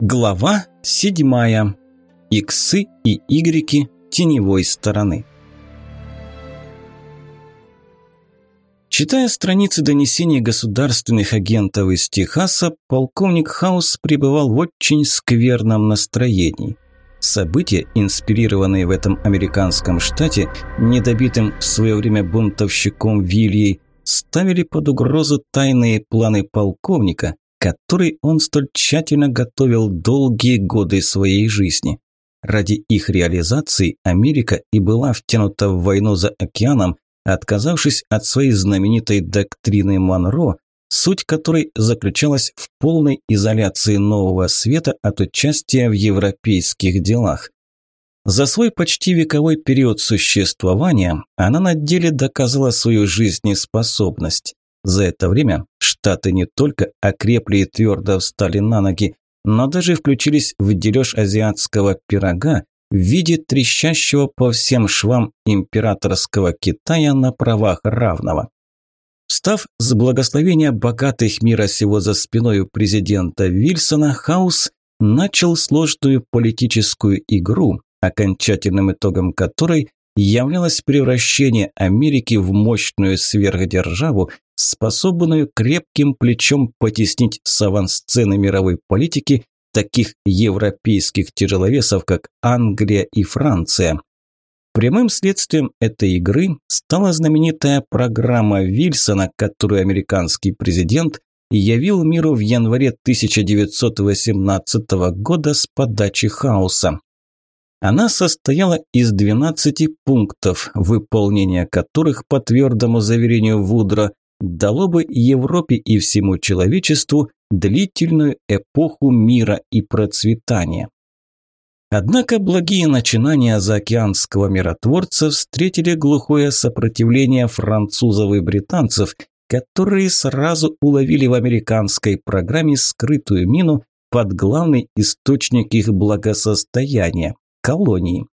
Глава седьмая. Иксы и игреки теневой стороны. Читая страницы донесений государственных агентов из Техаса, полковник Хаус пребывал в очень скверном настроении. События, инспирированные в этом американском штате, недобитым в свое время бунтовщиком Вильей, ставили под угрозу тайные планы полковника, который он столь тщательно готовил долгие годы своей жизни. Ради их реализации Америка и была втянута в войну за океаном, отказавшись от своей знаменитой доктрины Монро, суть которой заключалась в полной изоляции нового света от участия в европейских делах. За свой почти вековой период существования она на деле доказала свою жизнеспособность. За это время Штаты не только окрепли и твердо встали на ноги, но даже включились в дележ азиатского пирога в виде трещащего по всем швам императорского Китая на правах равного. Встав с благословения богатых мира сего за спиной у президента Вильсона, Хаус начал сложную политическую игру, окончательным итогом которой являлось превращение Америки в мощную сверхдержаву, способную крепким плечом потеснить с авансцены мировой политики таких европейских тяжеловесов, как Англия и Франция. Прямым следствием этой игры стала знаменитая программа Вильсона, которую американский президент явил миру в январе 1918 года с подачи Хауса. Она состояла из 12 пунктов, выполнение которых, по твердому заверению Вудро, дало бы Европе и всему человечеству длительную эпоху мира и процветания. Однако благие начинания заокеанского миротворца встретили глухое сопротивление французов и британцев, которые сразу уловили в американской программе скрытую мину под главный источник их благосостояния – колонии.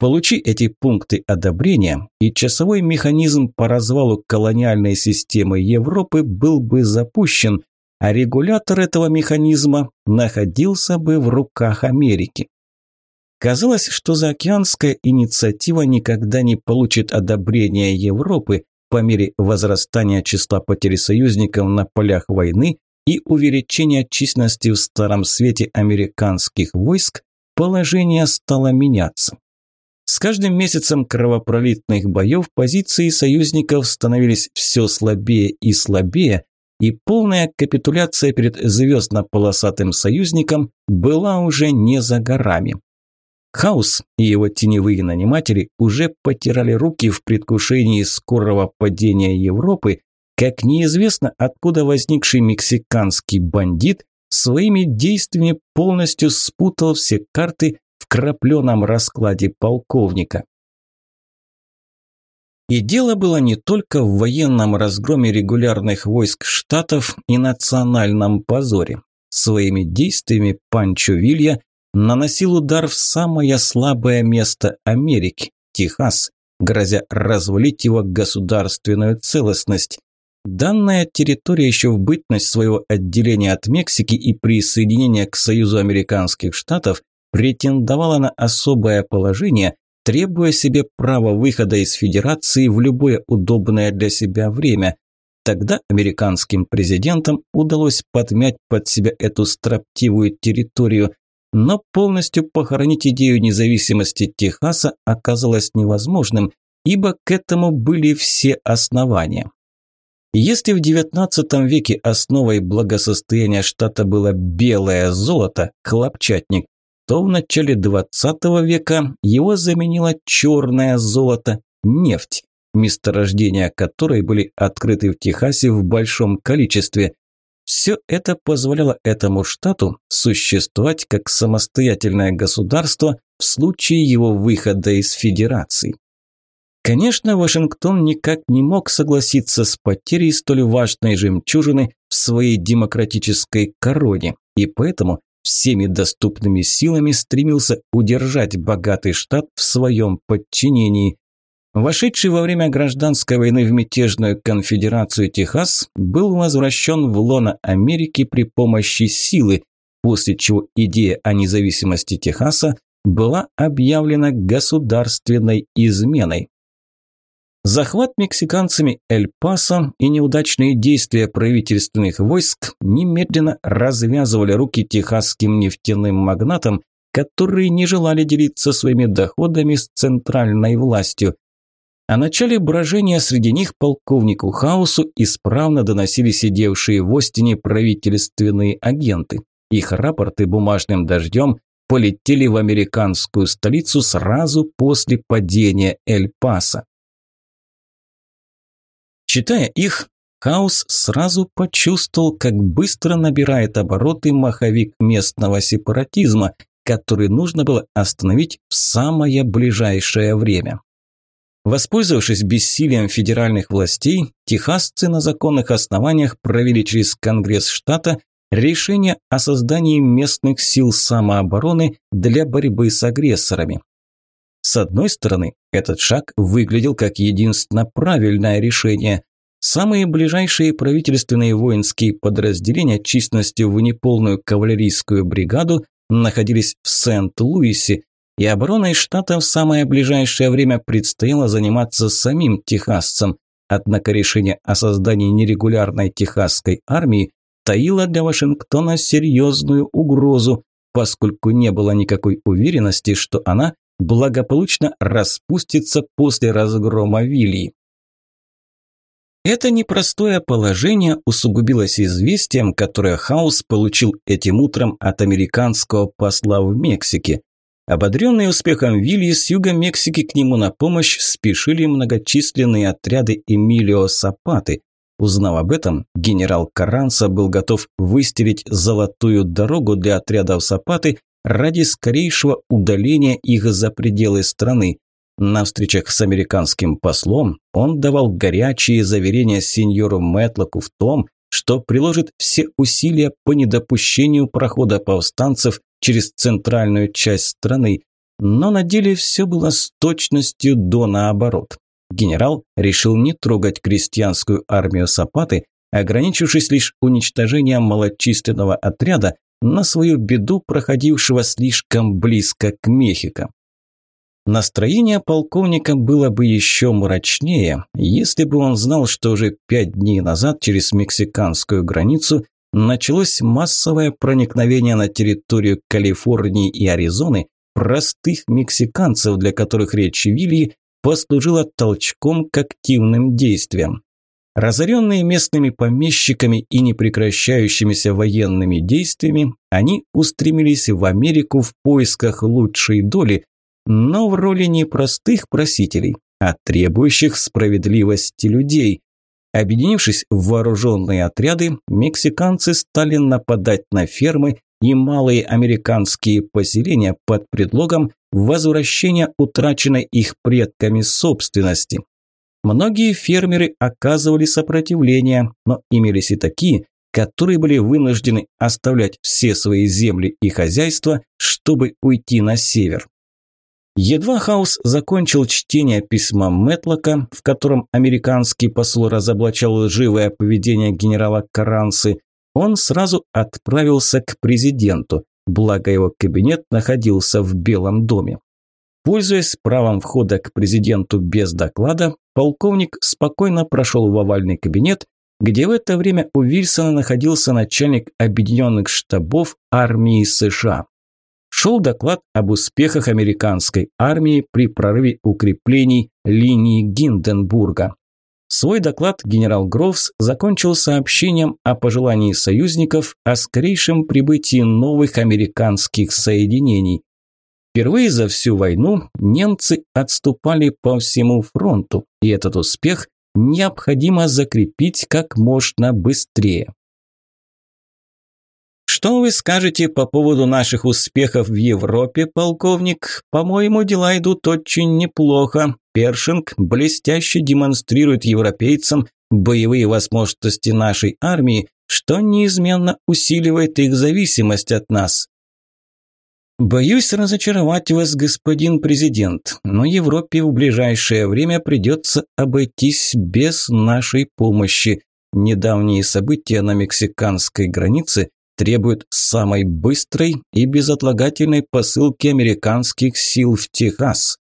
Получи эти пункты одобрения, и часовой механизм по развалу колониальной системы Европы был бы запущен, а регулятор этого механизма находился бы в руках Америки. Казалось, что заокеанская инициатива никогда не получит одобрения Европы по мере возрастания числа потерь союзников на полях войны и увеличения численности в Старом Свете американских войск, положение стало меняться. С каждым месяцем кровопролитных боев позиции союзников становились все слабее и слабее, и полная капитуляция перед звездно-полосатым союзником была уже не за горами. Хаус и его теневые наниматели уже потирали руки в предвкушении скорого падения Европы, как неизвестно откуда возникший мексиканский бандит своими действиями полностью спутал все карты в крапленом раскладе полковника. И дело было не только в военном разгроме регулярных войск штатов и национальном позоре. Своими действиями Панчо Вилья наносил удар в самое слабое место Америки – Техас, грозя развалить его государственную целостность. Данная территория еще в бытность своего отделения от Мексики и присоединения к Союзу Американских Штатов претендовала на особое положение, требуя себе права выхода из Федерации в любое удобное для себя время. Тогда американским президентам удалось подмять под себя эту строптивую территорию, но полностью похоронить идею независимости Техаса оказалось невозможным, ибо к этому были все основания. Если в XIX веке основой благосостояния штата было белое золото, хлопчатник, то в начале XX века его заменило черное золото, нефть, месторождения которой были открыты в Техасе в большом количестве. Все это позволяло этому штату существовать как самостоятельное государство в случае его выхода из Федерации. Конечно, Вашингтон никак не мог согласиться с потерей столь важной жемчужины в своей демократической короне, и поэтому всеми доступными силами стремился удержать богатый штат в своем подчинении. Вошедший во время гражданской войны в мятежную конфедерацию Техас был возвращен в лоно Америки при помощи силы, после чего идея о независимости Техаса была объявлена государственной изменой. Захват мексиканцами Эль-Пасо и неудачные действия правительственных войск немедленно развязывали руки техасским нефтяным магнатам, которые не желали делиться своими доходами с центральной властью. О начале брожения среди них полковнику Хаусу исправно доносили сидевшие в Остине правительственные агенты. Их рапорты бумажным дождем полетели в американскую столицу сразу после падения Эль-Паса. Читая их, Хаус сразу почувствовал, как быстро набирает обороты маховик местного сепаратизма, который нужно было остановить в самое ближайшее время. Воспользовавшись бессилием федеральных властей, техасцы на законных основаниях провели через Конгресс штата решение о создании местных сил самообороны для борьбы с агрессорами. С одной стороны, этот шаг выглядел как единственно правильное решение. Самые ближайшие правительственные воинские подразделения численностью в неполную кавалерийскую бригаду находились в Сент-Луисе, и обороной штата в самое ближайшее время предстояло заниматься самим техасцам. Однако решение о создании нерегулярной техасской армии таило для Вашингтона серьезную угрозу, поскольку не было никакой уверенности, что она благополучно распустится после разгрома Вилли. Это непростое положение усугубилось известием, которое Хаус получил этим утром от американского посла в Мексике. Ободренные успехом Вилли с юга Мексики к нему на помощь спешили многочисленные отряды Эмилио Сапаты. Узнав об этом, генерал Каранса был готов выстелить золотую дорогу для отрядов Сапаты ради скорейшего удаления их за пределы страны. На встречах с американским послом он давал горячие заверения сеньору Мэтлоку в том, что приложит все усилия по недопущению прохода повстанцев через центральную часть страны, но на деле все было с точностью до наоборот. Генерал решил не трогать крестьянскую армию Сапаты, ограничившись лишь уничтожением малочисленного отряда, на свою беду проходившего слишком близко к Мехико. Настроение полковника было бы еще мрачнее, если бы он знал, что уже пять дней назад через мексиканскую границу началось массовое проникновение на территорию Калифорнии и Аризоны простых мексиканцев, для которых речь Вилли послужила толчком к активным действиям. Разоренные местными помещиками и непрекращающимися военными действиями, они устремились в Америку в поисках лучшей доли, но в роли не простых просителей, а требующих справедливости людей. Объединившись в вооруженные отряды, мексиканцы стали нападать на фермы и малые американские поселения под предлогом возвращения утраченной их предками собственности. Многие фермеры оказывали сопротивление, но имелись и такие, которые были вынуждены оставлять все свои земли и хозяйства, чтобы уйти на север. Едва Хаус закончил чтение письма Мэтлока, в котором американский посол разоблачал лживое поведение генерала Карансы, он сразу отправился к президенту, благо его кабинет находился в Белом доме. Пользуясь правом входа к президенту без доклада, полковник спокойно прошел в овальный кабинет, где в это время у Вильсона находился начальник Объединенных штабов армии США. Шел доклад об успехах американской армии при прорыве укреплений линии Гинденбурга. Свой доклад генерал Грофс закончил сообщением о пожелании союзников о скорейшем прибытии новых американских соединений. Впервые за всю войну немцы отступали по всему фронту, и этот успех необходимо закрепить как можно быстрее. Что вы скажете по поводу наших успехов в Европе, полковник? По-моему, дела идут очень неплохо. Першинг блестяще демонстрирует европейцам боевые возможности нашей армии, что неизменно усиливает их зависимость от нас. Боюсь разочаровать вас, господин президент, но Европе в ближайшее время придется обойтись без нашей помощи. Недавние события на мексиканской границе требует самой быстрой и безотлагательной посылки американских сил в Техас.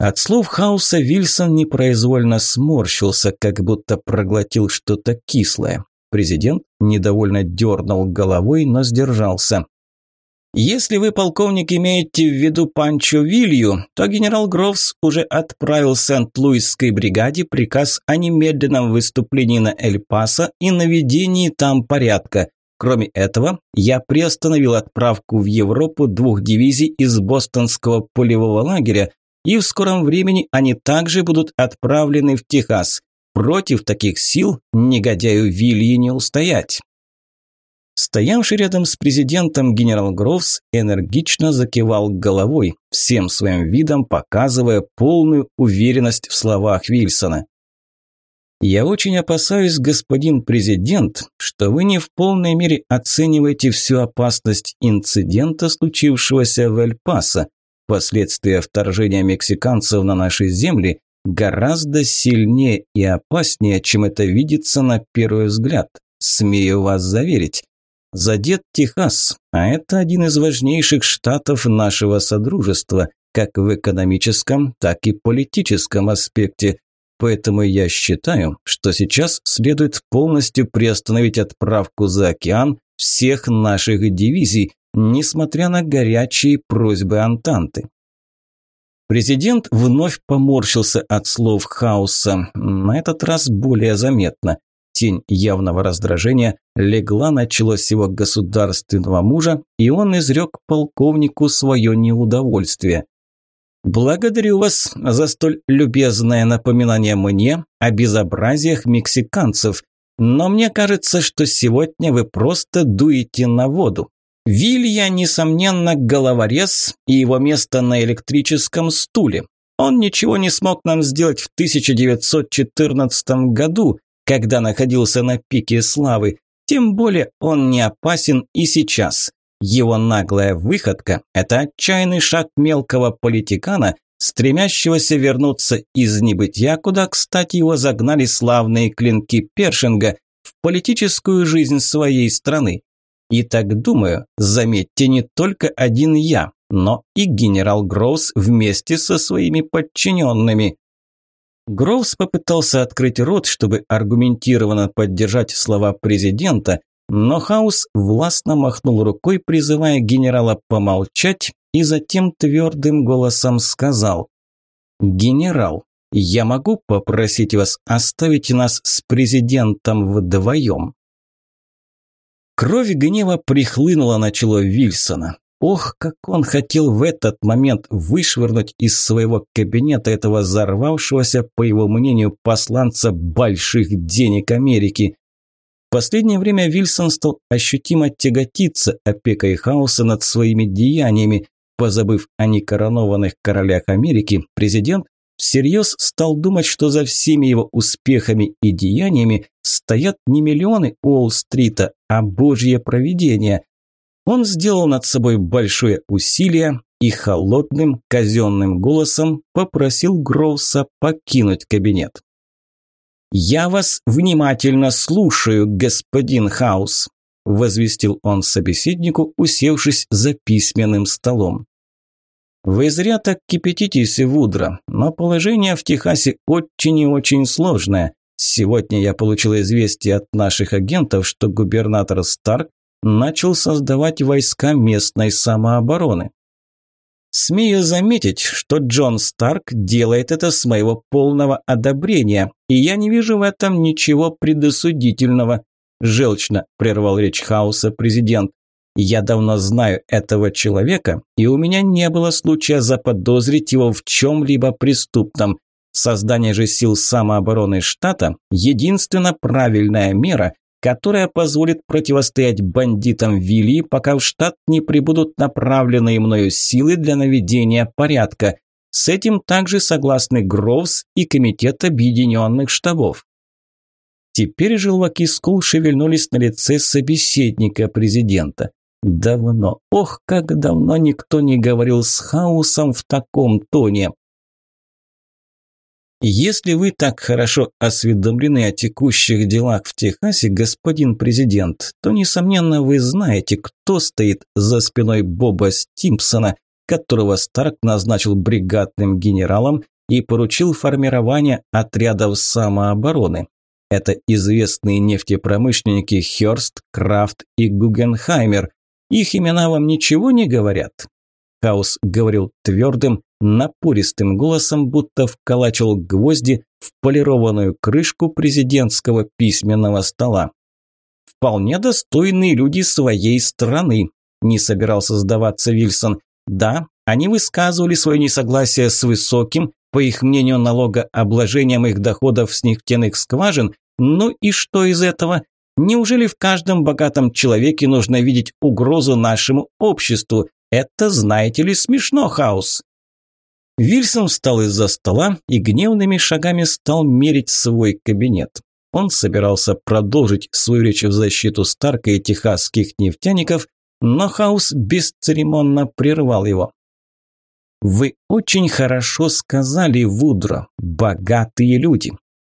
От слов Хауса Вильсон непроизвольно сморщился, как будто проглотил что-то кислое. Президент недовольно дернул головой, но сдержался. Если вы, полковник, имеете в виду Панчо Вилью, то генерал Гровс уже отправил Сент-Луисской бригаде приказ о немедленном выступлении на Эль-Пасо и наведении там порядка. Кроме этого, я приостановил отправку в Европу двух дивизий из бостонского полевого лагеря, и в скором времени они также будут отправлены в Техас. Против таких сил негодяю Вильи не устоять. Стоявший рядом с президентом генерал Гровс энергично закивал головой, всем своим видом показывая полную уверенность в словах Вильсона. «Я очень опасаюсь, господин президент, что вы не в полной мере оцениваете всю опасность инцидента, случившегося в Эль-Пасо. Последствия вторжения мексиканцев на наши земли гораздо сильнее и опаснее, чем это видится на первый взгляд. Смею вас заверить. Задет Техас, а это один из важнейших штатов нашего Содружества, как в экономическом, так и политическом аспекте. Поэтому я считаю, что сейчас следует полностью приостановить отправку за океан всех наших дивизий, несмотря на горячие просьбы Антанты. Президент вновь поморщился от слов Хауса, на этот раз более заметно. Тень явного раздражения легла на чело сего государственного мужа, и он изрек полковнику свое неудовольствие. «Благодарю вас за столь любезное напоминание мне о безобразиях мексиканцев, но мне кажется, что сегодня вы просто дуете на воду. Вилья, несомненно, головорез, и его место на электрическом стуле. Он ничего не смог нам сделать в 1914 году, когда находился на пике славы, тем более он не опасен и сейчас. Его наглая выходка – это отчаянный шаг мелкого политикана, стремящегося вернуться из небытия, куда, кстати, его загнали славные клинки Першинга в политическую жизнь своей страны. И так думаю, заметьте, не только один я, но и генерал Гроус вместе со своими подчиненными. Гроувс попытался открыть рот, чтобы аргументированно поддержать слова президента, но Хаус властно махнул рукой, призывая генерала помолчать, и затем твердым голосом сказал «Генерал, я могу попросить вас оставить нас с президентом вдвоем?» Кровь гнева прихлынула на чело Вильсона. Ох, как он хотел в этот момент вышвырнуть из своего кабинета этого взорвавшегося, по его мнению, посланца больших денег Америки. В последнее время Вильсон стал ощутимо тяготиться опекой хаоса над своими деяниями. Позабыв о некоронованных королях Америки, президент всерьез стал думать, что за всеми его успехами и деяниями стоят не миллионы Уолл-стрита, а божье провидение – он сделал над собой большое усилие и холодным казенным голосом попросил Гроуса покинуть кабинет. «Я вас внимательно слушаю, господин Хаус», – возвестил он собеседнику, усевшись за письменным столом. «Вы зря так кипятитесь, Вудро, но положение в Техасе очень и очень сложное. Сегодня я получил известие от наших агентов, что губернатор Старк начал создавать войска местной самообороны. Смею заметить, что Джон Старк делает это с моего полного одобрения, и я не вижу в этом ничего предосудительного. Желчно прервал речь Хауса президент. Я давно знаю этого человека, и у меня не было случая заподозрить его в чем-либо преступном. Создание же сил самообороны штата – единственно правильная мера, которая позволит противостоять бандитам Вилли, пока в штат не прибудут направленные мною силы для наведения порядка. С этим также согласны Гроувс и Комитет Объединенных Штабов. Теперь желваки скул шевельнулись на лице собеседника президента. Давно, ох, как давно никто не говорил с хаосом в таком тоне. Если вы так хорошо осведомлены о текущих делах в Техасе, господин президент, то, несомненно, вы знаете, кто стоит за спиной Боба Стимпсона, которого Старк назначил бригадным генералом и поручил формирование отрядов самообороны. Это известные нефтепромышленники Хёрст, Крафт и Гугенхаймер. Их имена вам ничего не говорят? Хаус говорил твердым, напористым голосом, будто вколачивал гвозди в полированную крышку президентского письменного стола. «Вполне достойные люди своей страны», – не собирался сдаваться Вильсон. «Да, они высказывали свое несогласие с высоким, по их мнению, налогообложением их доходов с нефтяных скважин, ну и что из этого? Неужели в каждом богатом человеке нужно видеть угрозу нашему обществу? Это, знаете ли, смешно, Хаус. Вильсон встал из-за стола и гневными шагами стал мерить свой кабинет. Он собирался продолжить свою речь в защиту Старка и техасских нефтяников, но Хаус бесцеремонно прервал его. «Вы очень хорошо сказали, Вудро, богатые люди.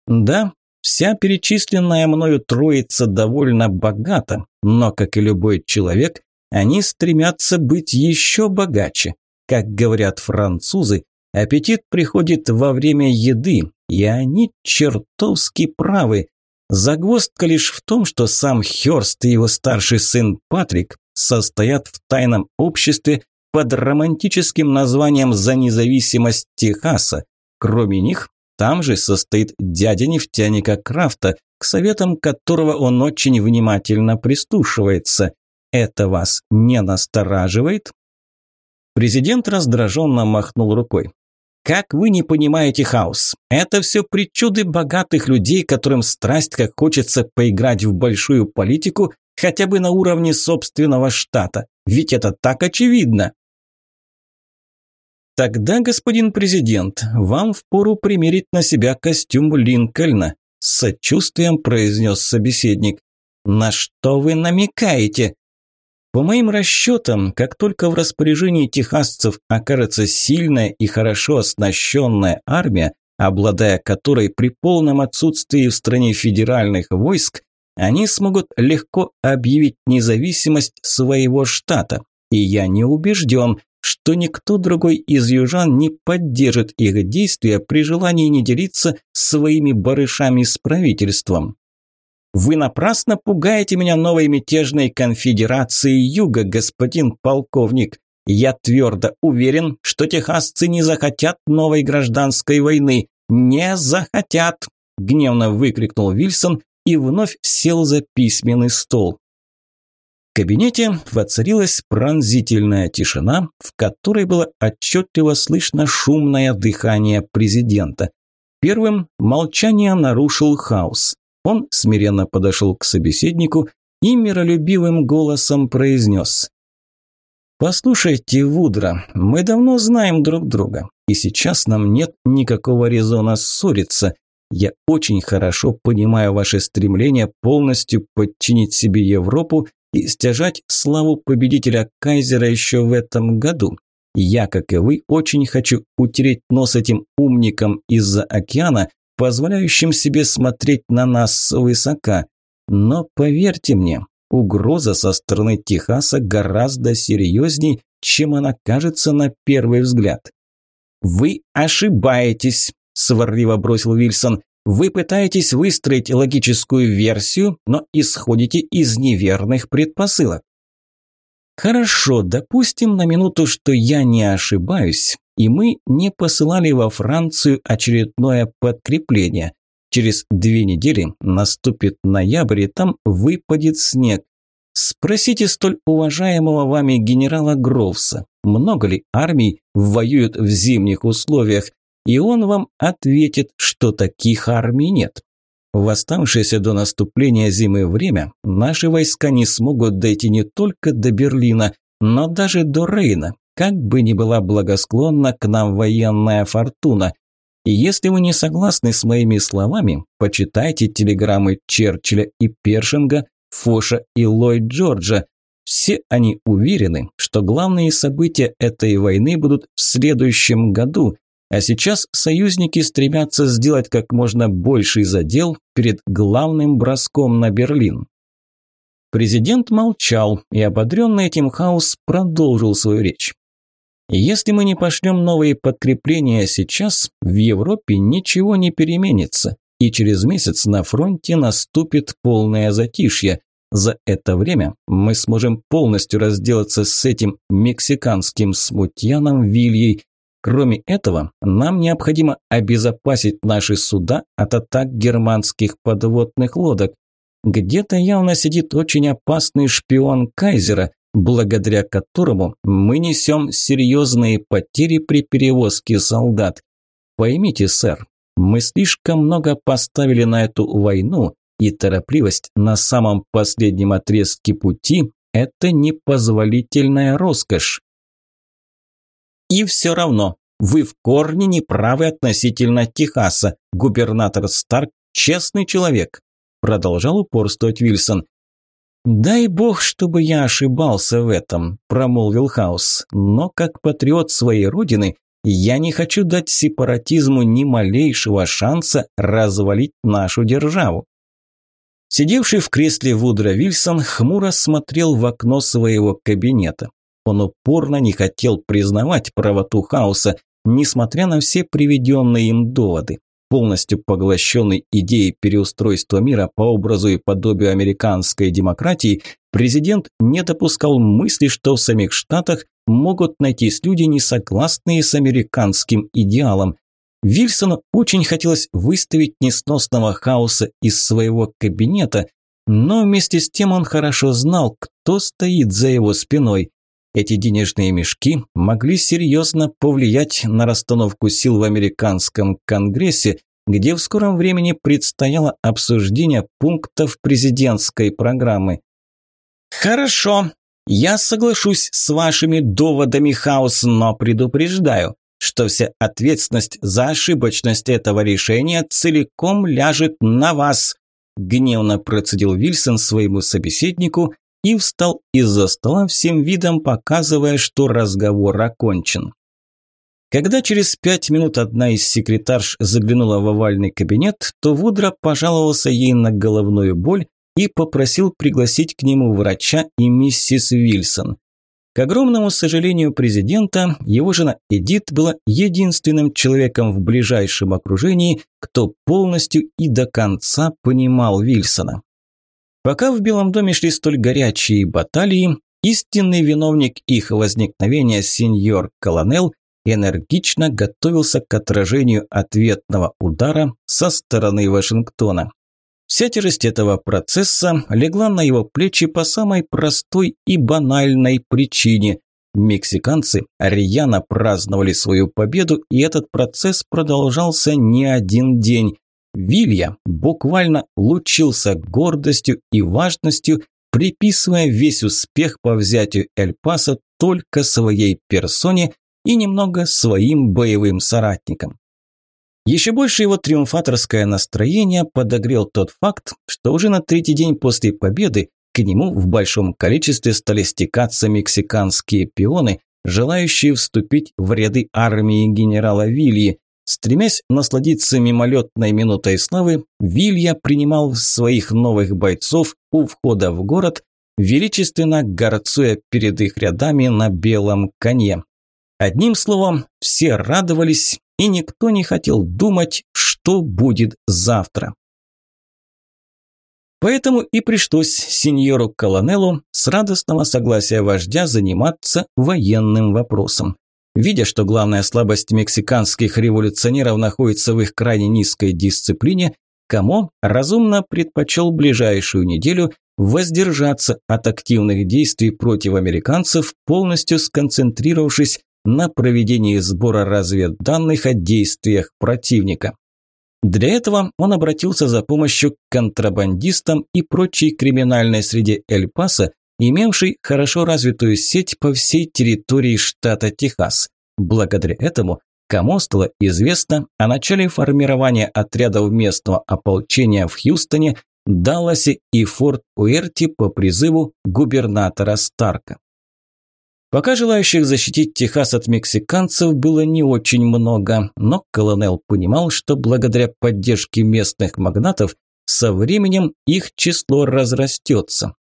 Да, Вся перечисленная мною троица довольно богата, но, как и любой человек, они стремятся быть еще богаче. Как говорят французы, аппетит приходит во время еды, и они чертовски правы. Загвоздка лишь в том, что сам Хёрст и его старший сын Патрик состоят в тайном обществе под романтическим названием «За независимость Техаса». Кроме них, там же состоит дядя нефтяника Крафта, к советам которого он очень внимательно прислушивается. Это вас не настораживает? Президент раздраженно махнул рукой. Как вы не понимаете, Хаус? Это все причуды богатых людей, которым страсть как хочется поиграть в большую политику хотя бы на уровне собственного штата. Ведь это так очевидно. «Тогда, господин президент, вам впору примерить на себя костюм Линкольна», с сочувствием произнес собеседник. «На что вы намекаете?» По моим расчетам, как только в распоряжении техасцев окажется сильная и хорошо оснащенная армия, обладая которой при полном отсутствии в стране федеральных войск, они смогут легко объявить независимость своего штата. И я не убежден, что никто другой из южан не поддержит их действия при желании не делиться своими барышами с правительством. Вы напрасно пугаете меня новой мятежной конфедерацией Юга, господин полковник. Я твердо уверен, что техасцы не захотят новой гражданской войны. Не захотят, гневно выкрикнул Вильсон и вновь сел за письменный стол. В кабинете воцарилась пронзительная тишина, в которой было отчетливо слышно шумное дыхание президента. Первым молчание нарушил хаос. Он смиренно подошел к собеседнику и миролюбивым голосом произнес. «Послушайте, Вудра, мы давно знаем друг друга, и сейчас нам нет никакого резона ссориться. Я очень хорошо понимаю ваше стремление полностью подчинить себе Европу и стяжать славу победителя Кайзера еще в этом году. Я, как и вы, очень хочу утереть нос этим умникам из-за океана, позволяющим себе смотреть на нас свысока. Но поверьте мне, угроза со стороны Техаса гораздо серьезней, чем она кажется на первый взгляд. «Вы ошибаетесь», – сварливо бросил Вильсон. Вы пытаетесь выстроить логическую версию, но исходите из неверных предпосылок. Хорошо, допустим на минуту, что я не ошибаюсь, и мы не посылали во Францию очередное подкрепление. Через две недели наступит ноябрь, и там выпадет снег. Спросите столь уважаемого вами генерала Гровса, много ли армий воюют в зимних условиях, и он вам ответит, что таких армий нет. В оставшееся до наступления зимы время наши войска не смогут дойти не только до Берлина, но даже до Рейна, как бы ни была благосклонна к нам военная фортуна. И если вы не согласны с моими словами, почитайте телеграммы Черчилля и Першинга, Фоша и Ллойд Джорджа. Все они уверены, что главные события этой войны будут в следующем году, А сейчас союзники стремятся сделать как можно больший задел перед главным броском на Берлин. Президент молчал, и ободренный этим хаос продолжил свою речь. Если мы не пошлем новые подкрепления сейчас, в Европе ничего не переменится, и через месяц на фронте наступит полное затишье. За это время мы сможем полностью разделаться с этим мексиканским смутьяном Вильей. Кроме этого, нам необходимо обезопасить наши суда от атак германских подводных лодок. Где-то явно сидит очень опасный шпион Кайзера, благодаря которому мы несем серьезные потери при перевозке солдат. Поймите, сэр, мы слишком много поставили на эту войну, и торопливость на самом последнем отрезке пути – это непозволительная роскошь. И все равно, вы в корне не правы относительно Техаса, губернатор Старк – честный человек продолжал упорствовать Вильсон. «Дай бог, чтобы я ошибался в этом», – промолвил Хаус. «Но как патриот своей родины я не хочу дать сепаратизму ни малейшего шанса развалить нашу державу». Сидевший в кресле Вудро Вильсон хмуро смотрел в окно своего кабинета. Он упорно не хотел признавать правоту Хауса, несмотря на все приведенные им доводы полностью поглощенный идеей переустройства мира по образу и подобию американской демократии, президент не допускал мысли, что в самих Штатах могут найтись люди, не согласные с американским идеалом. Вильсону очень хотелось выставить несносного хаоса из своего кабинета, но вместе с тем он хорошо знал, кто стоит за его спиной. Эти денежные мешки могли серьезно повлиять на расстановку сил в американском конгрессе, где в скором времени предстояло обсуждение пунктов президентской программы. «Хорошо, я соглашусь с вашими доводами, Хаус, но предупреждаю, что вся ответственность за ошибочность этого решения целиком ляжет на вас», гневно процедил Вильсон своему собеседнику и встал из-за стола всем видом, показывая, что разговор окончен. Когда через пять минут одна из секретарш заглянула в овальный кабинет, то Вудро пожаловался ей на головную боль и попросил пригласить к нему врача и миссис Вильсон. К огромному сожалению президента, его жена Эдит была единственным человеком в ближайшем окружении, кто полностью и до конца понимал Вильсона. Пока в Белом доме шли столь горячие баталии, истинный виновник их возникновения, сеньор Колонел, энергично готовился к отражению ответного удара со стороны Вашингтона. Вся тяжесть этого процесса легла на его плечи по самой простой и банальной причине. Мексиканцы рьяно праздновали свою победу, и этот процесс продолжался не один день. Вилья буквально лучился гордостью и важностью, приписывая весь успех по взятию Эль-Паса только своей персоне и немного своим боевым соратникам. Еще больше его триумфаторское настроение подогрел тот факт, что уже на третий день после победы к нему в большом количестве стали стекаться мексиканские пионы, желающие вступить в ряды армии генерала Вильи, Стремясь насладиться мимолетной минутой славы, Вилья принимал своих новых бойцов у входа в город, величественно горцуя перед их рядами на белом коне. Одним словом, все радовались, и никто не хотел думать, что будет завтра. Поэтому и пришлось сеньору Колонеллу с радостного согласия вождя заниматься военным вопросом. Видя, что главная слабость мексиканских революционеров находится в их крайне низкой дисциплине, Камо разумно предпочел ближайшую неделю воздержаться от активных действий против американцев, полностью сконцентрировавшись на проведении сбора разведданных о действиях противника. Для этого он обратился за помощью к контрабандистам и прочей криминальной среде Эль-Паса, имевший хорошо развитую сеть по всей территории штата Техас. Благодаря этому кому стало известно о начале формирования отрядов местного ополчения в Хьюстоне, Далласе и Форт-Уэрти по призыву губернатора Старка. Пока желающих защитить Техас от мексиканцев было не очень много, но колонел понимал, что благодаря поддержке местных магнатов со временем их число разрастется.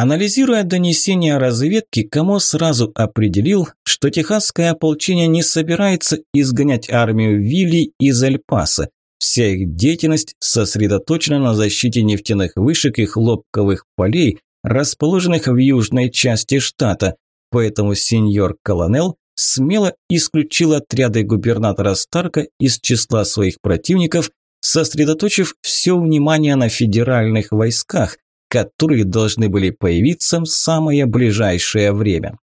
Анализируя донесения разведки, Камо сразу определил, что техасское ополчение не собирается изгонять армию Вилли из Эль-Паса. Вся их деятельность сосредоточена на защите нефтяных вышек и хлопковых полей, расположенных в южной части штата, поэтому сеньор Колонел смело исключил отряды губернатора Старка из числа своих противников, сосредоточив все внимание на федеральных войсках, которые должны были появиться в самое ближайшее время.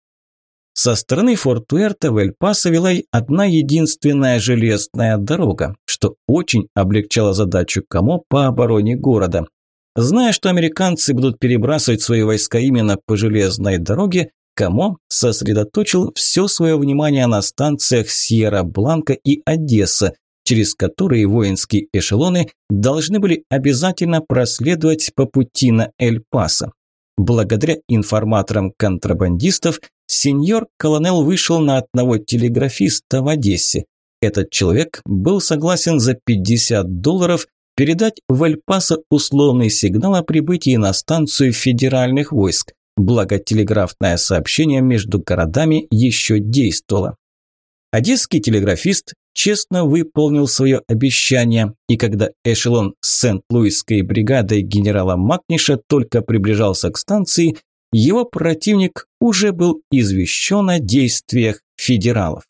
Со стороны Форт Уэрта в Эль-Пасо вела одна единственная железная дорога, что очень облегчало задачу Камо по обороне города. Зная, что американцы будут перебрасывать свои войска именно по железной дороге, Камо сосредоточил все свое внимание на станциях Сьерра-Бланка и Одесса, через которые воинские эшелоны должны были обязательно проследовать по пути на Эль-Пасо. Благодаря информаторам контрабандистов, сеньор Колонел вышел на одного телеграфиста в Одессе. Этот человек был согласен за 50 долларов передать в Эль-Пасо условный сигнал о прибытии на станцию федеральных войск, благо телеграфное сообщение между городами еще действовало. Одесский телеграфист честно выполнил свое обещание, и когда эшелон с Сент-Луисской бригадой генерала Макниша только приближался к станции, его противник уже был извещен о действиях федералов.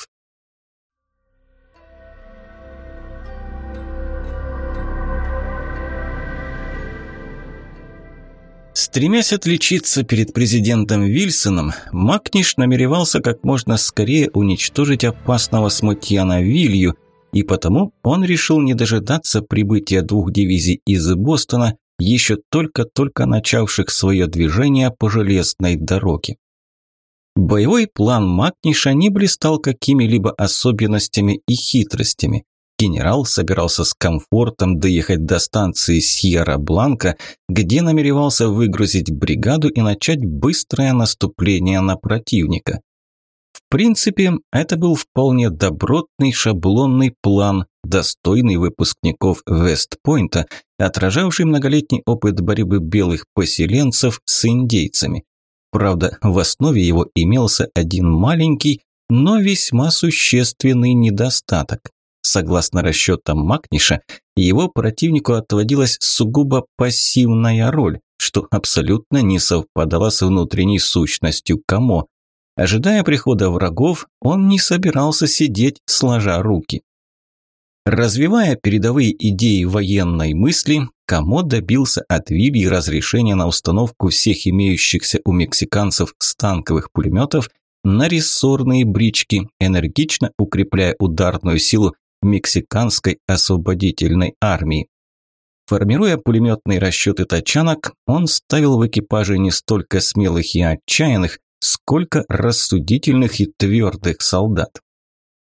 Стремясь отличиться перед президентом Вильсоном, Макниш намеревался как можно скорее уничтожить опасного смутьяна Вилью, и потому он решил не дожидаться прибытия двух дивизий из Бостона, еще только-только начавших свое движение по железной дороге. Боевой план Макниша не блистал какими-либо особенностями и хитростями. Генерал собирался с комфортом доехать до станции Сьерра-Бланка, где намеревался выгрузить бригаду и начать быстрое наступление на противника. В принципе, это был вполне добротный шаблонный план, достойный выпускников Вестпойнта, отражавший многолетний опыт борьбы белых поселенцев с индейцами. Правда, в основе его имелся один маленький, но весьма существенный недостаток. Согласно расчетам Макниша, его противнику отводилась сугубо пассивная роль, что абсолютно не совпадало с внутренней сущностью Камо. Ожидая прихода врагов, он не собирался сидеть сложа руки. Развивая передовые идеи военной мысли, Камо добился от Виби разрешения на установку всех имеющихся у мексиканцев станковых пулеметов на рессорные брички, энергично укрепляя ударную силу мексиканской освободительной армии. Формируя пулеметные расчеты тачанок, он ставил в экипаже не столько смелых и отчаянных, сколько рассудительных и твердых солдат.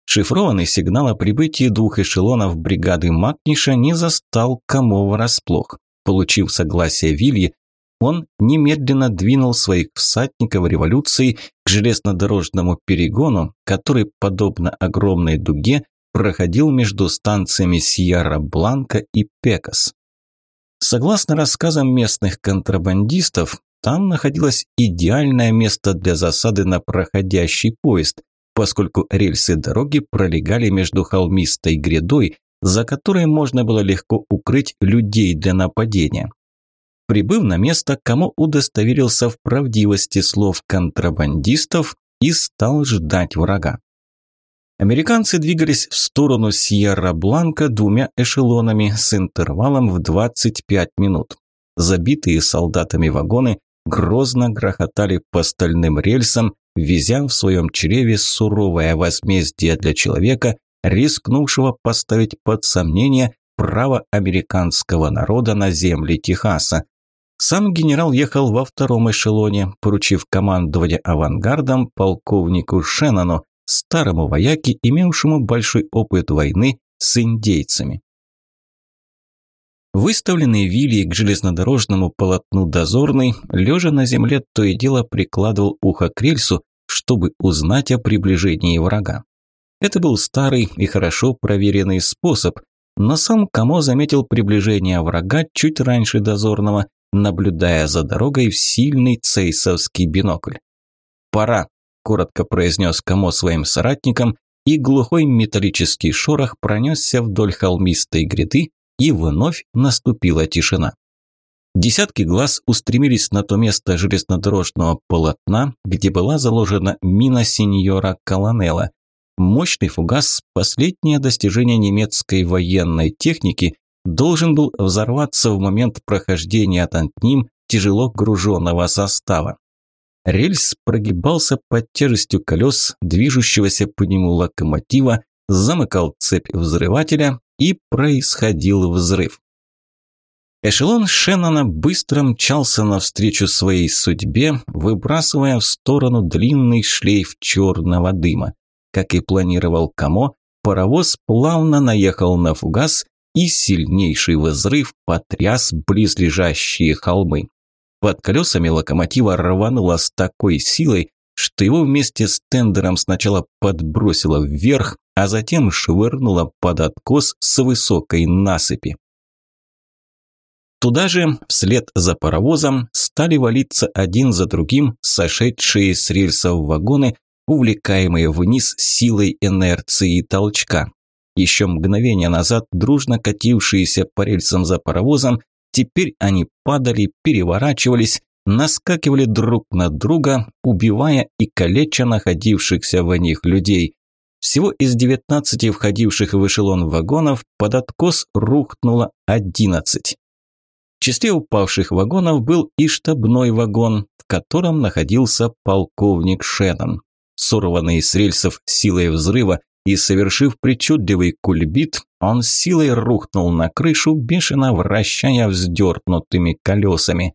Шифрованный сигнал о прибытии двух эшелонов бригады Макниша не застал кому врасплох. Получив согласие Вильи, он немедленно двинул своих всадников революции к железнодорожному перегону, который, подобно огромной дуге, проходил между станциями Сьерра-Бланка и Пекас. Согласно рассказам местных контрабандистов, там находилось идеальное место для засады на проходящий поезд, поскольку рельсы дороги пролегали между холмистой грядой, за которой можно было легко укрыть людей для нападения. Прибыв на место, кому удостоверился в правдивости слов контрабандистов и стал ждать врага. Американцы двигались в сторону Сьерра-Бланка двумя эшелонами с интервалом в 25 минут. Забитые солдатами вагоны грозно грохотали по стальным рельсам, везя в своем чреве суровое возмездие для человека, рискнувшего поставить под сомнение право американского народа на земли Техаса. Сам генерал ехал во втором эшелоне, поручив командование авангардом полковнику Шеннону, старому вояке, имевшему большой опыт войны с индейцами. Выставленный Вилли к железнодорожному полотну дозорный, лежа на земле, то и дело прикладывал ухо к рельсу, чтобы узнать о приближении врага. Это был старый и хорошо проверенный способ, но сам Камо заметил приближение врага чуть раньше дозорного, наблюдая за дорогой в сильный цейсовский бинокль. «Пора», – коротко произнес Камо своим соратникам, и глухой металлический шорох пронесся вдоль холмистой гряды, и вновь наступила тишина. Десятки глаз устремились на то место железнодорожного полотна, где была заложена мина сеньора Колонелла. Мощный фугас, последнее достижение немецкой военной техники, должен был взорваться в момент прохождения от ним тяжело груженного состава. Рельс прогибался под тяжестью колес движущегося по нему локомотива, замыкал цепь взрывателя и происходил взрыв. Эшелон Шеннона быстро мчался навстречу своей судьбе, выбрасывая в сторону длинный шлейф черного дыма. Как и планировал Камо, паровоз плавно наехал на фугас, и сильнейший взрыв потряс близлежащие холмы. Под колесами локомотива рвануло с такой силой, что его вместе с тендером сначала подбросило вверх, а затем швырнуло под откос с высокой насыпи. Туда же, вслед за паровозом, стали валиться один за другим сошедшие с рельсов вагоны, увлекаемые вниз силой инерции толчка. Еще мгновение назад дружно катившиеся по рельсам за паровозом, теперь они падали, переворачивались, наскакивали друг на друга, убивая и калеча находившихся в них людей. Всего из 19 входивших в эшелон вагонов под откос рухнуло 11. В числе упавших вагонов был и штабной вагон, в котором находился полковник Шеннон. Сорванный с рельсов силой взрыва и совершив причудливый кульбит, он силой рухнул на крышу, бешено вращая вздернутыми колесами.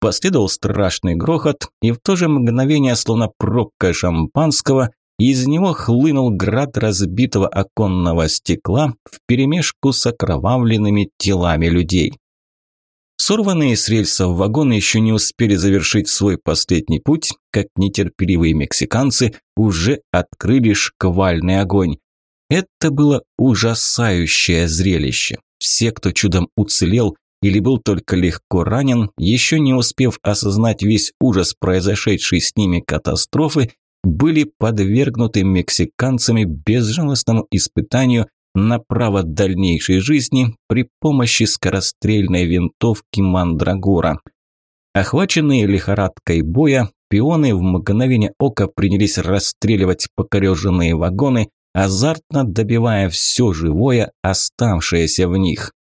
Последовал страшный грохот, и в то же мгновение, словно пробка шампанского, из него хлынул град разбитого оконного стекла вперемешку с окровавленными телами людей. Сорванные с рельсов вагоны еще не успели завершить свой последний путь, как нетерпеливые мексиканцы уже открыли шквальный огонь. Это было ужасающее зрелище. Все, кто чудом уцелел или был только легко ранен, еще не успев осознать весь ужас произошедшей с ними катастрофы, были подвергнуты мексиканцами безжалостному испытанию на право дальнейшей жизни при помощи скорострельной винтовки Мандрагора. Охваченные лихорадкой боя, пионы в мгновение ока принялись расстреливать покореженные вагоны, азартно добивая все живое, оставшееся в них.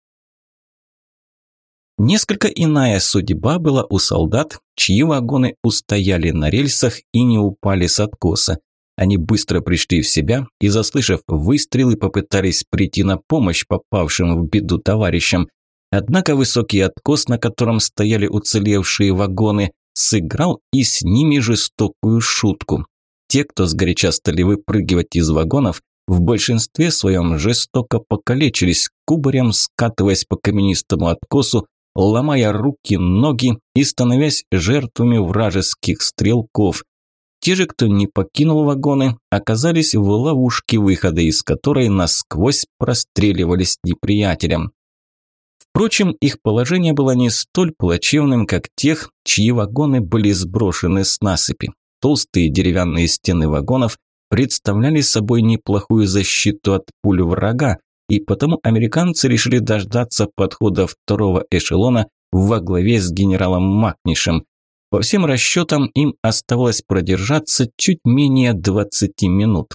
Несколько иная судьба была у солдат, чьи вагоны устояли на рельсах и не упали с откоса. Они быстро пришли в себя и, заслышав выстрелы, попытались прийти на помощь попавшим в беду товарищам. Однако высокий откос, на котором стояли уцелевшие вагоны, сыграл и с ними жестокую шутку. Те, кто сгоряча стали выпрыгивать из вагонов, в большинстве своем жестоко покалечились, кубарем скатываясь по каменистому откосу, ломая руки, ноги и становясь жертвами вражеских стрелков. Те же, кто не покинул вагоны, оказались в ловушке, выхода из которой насквозь простреливались неприятелем. Впрочем, их положение было не столь плачевным, как тех, чьи вагоны были сброшены с насыпи. Толстые деревянные стены вагонов представляли собой неплохую защиту от пуль врага, и потому американцы решили дождаться подхода второго эшелона во главе с генералом Макнишем. По всем расчетам им оставалось продержаться чуть менее 20 минут.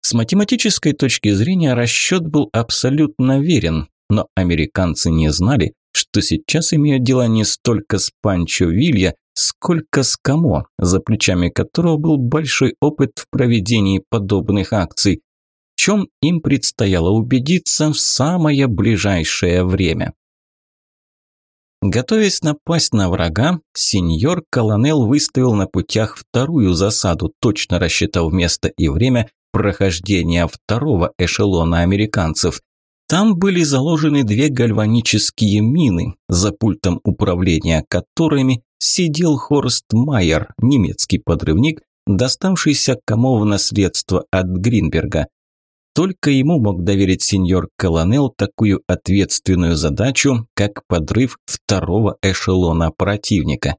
С математической точки зрения расчет был абсолютно верен, но американцы не знали, что сейчас имеют дело не столько с Панчо Вилья, сколько с Камо, за плечами которого был большой опыт в проведении подобных акций, в чем им предстояло убедиться в самое ближайшее время. Готовясь напасть на врага, сеньор Колонел выставил на путях вторую засаду, точно рассчитав место и время прохождения второго эшелона американцев. Там были заложены две гальванические мины, за пультом управления которыми сидел Хорст Майер, немецкий подрывник, доставшийся кому в наследство от Гринберга. Только ему мог доверить сеньор Колонел такую ответственную задачу, как подрыв второго эшелона противника.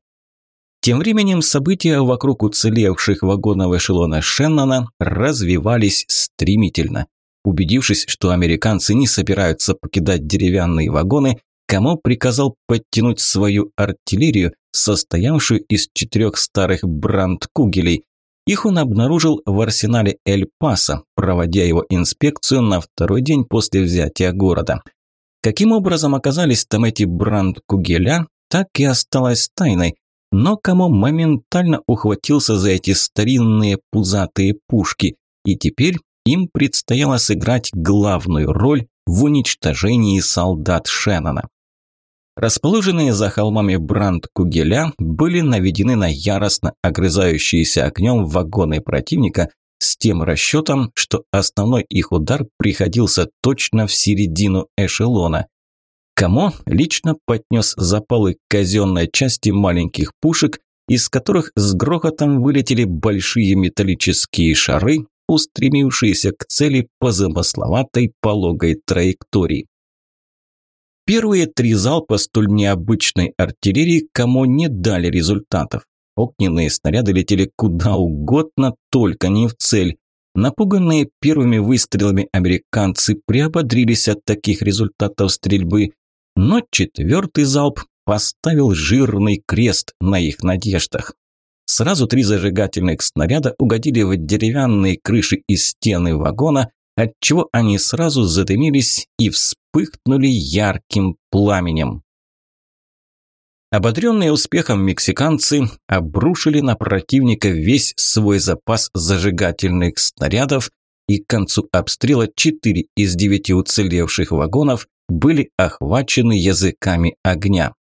Тем временем события вокруг уцелевших вагонов эшелона Шеннона развивались стремительно. Убедившись, что американцы не собираются покидать деревянные вагоны, Камо приказал подтянуть свою артиллерию, состоявшую из четырех старых брандкугелей. Их он обнаружил в арсенале Эль-Паса, проводя его инспекцию на второй день после взятия города. Каким образом оказались там эти брандкугеля, так и осталось тайной, но Камо моментально ухватился за эти старинные пузатые пушки, и теперь им предстояло сыграть главную роль в уничтожении солдат Шеннона. Расположенные за холмами бранд-кугеля были наведены на яростно огрызающиеся огнем вагоны противника с тем расчетом, что основной их удар приходился точно в середину эшелона. Камо лично поднес запалы казенной части маленьких пушек, из которых с грохотом вылетели большие металлические шары, устремившиеся к цели по замысловатой пологой траектории. Первые три залпа столь необычной артиллерии кому не дали результатов. Огненные снаряды летели куда угодно, только не в цель. Напуганные первыми выстрелами американцы приободрились от таких результатов стрельбы, но четвертый залп поставил жирный крест на их надеждах. Сразу три зажигательных снаряда угодили в деревянные крыши и стены вагона, отчего они сразу задымились и вспыхнули ярким пламенем. Ободренные успехом мексиканцы обрушили на противника весь свой запас зажигательных снарядов, и к концу обстрела четыре из девяти уцелевших вагонов были охвачены языками огня.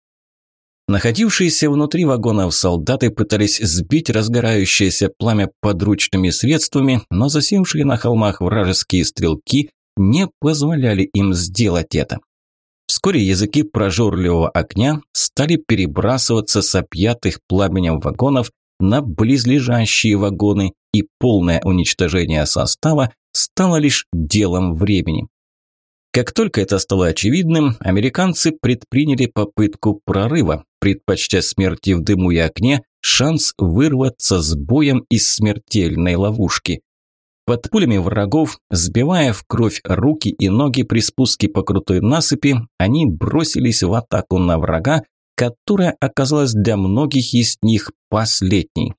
Находившиеся внутри вагонов солдаты пытались сбить разгорающееся пламя подручными средствами, но засевшие на холмах вражеские стрелки не позволяли им сделать это. Вскоре языки прожорливого огня стали перебрасываться с объятых пламенем вагонов на близлежащие вагоны, и полное уничтожение состава стало лишь делом времени. Как только это стало очевидным, американцы предприняли попытку прорыва, предпочтя смерти в дыму и огне шанс вырваться с боем из смертельной ловушки. Под пулями врагов, сбивая в кровь руки и ноги при спуске по крутой насыпи, они бросились в атаку на врага, которая оказалась для многих из них последней.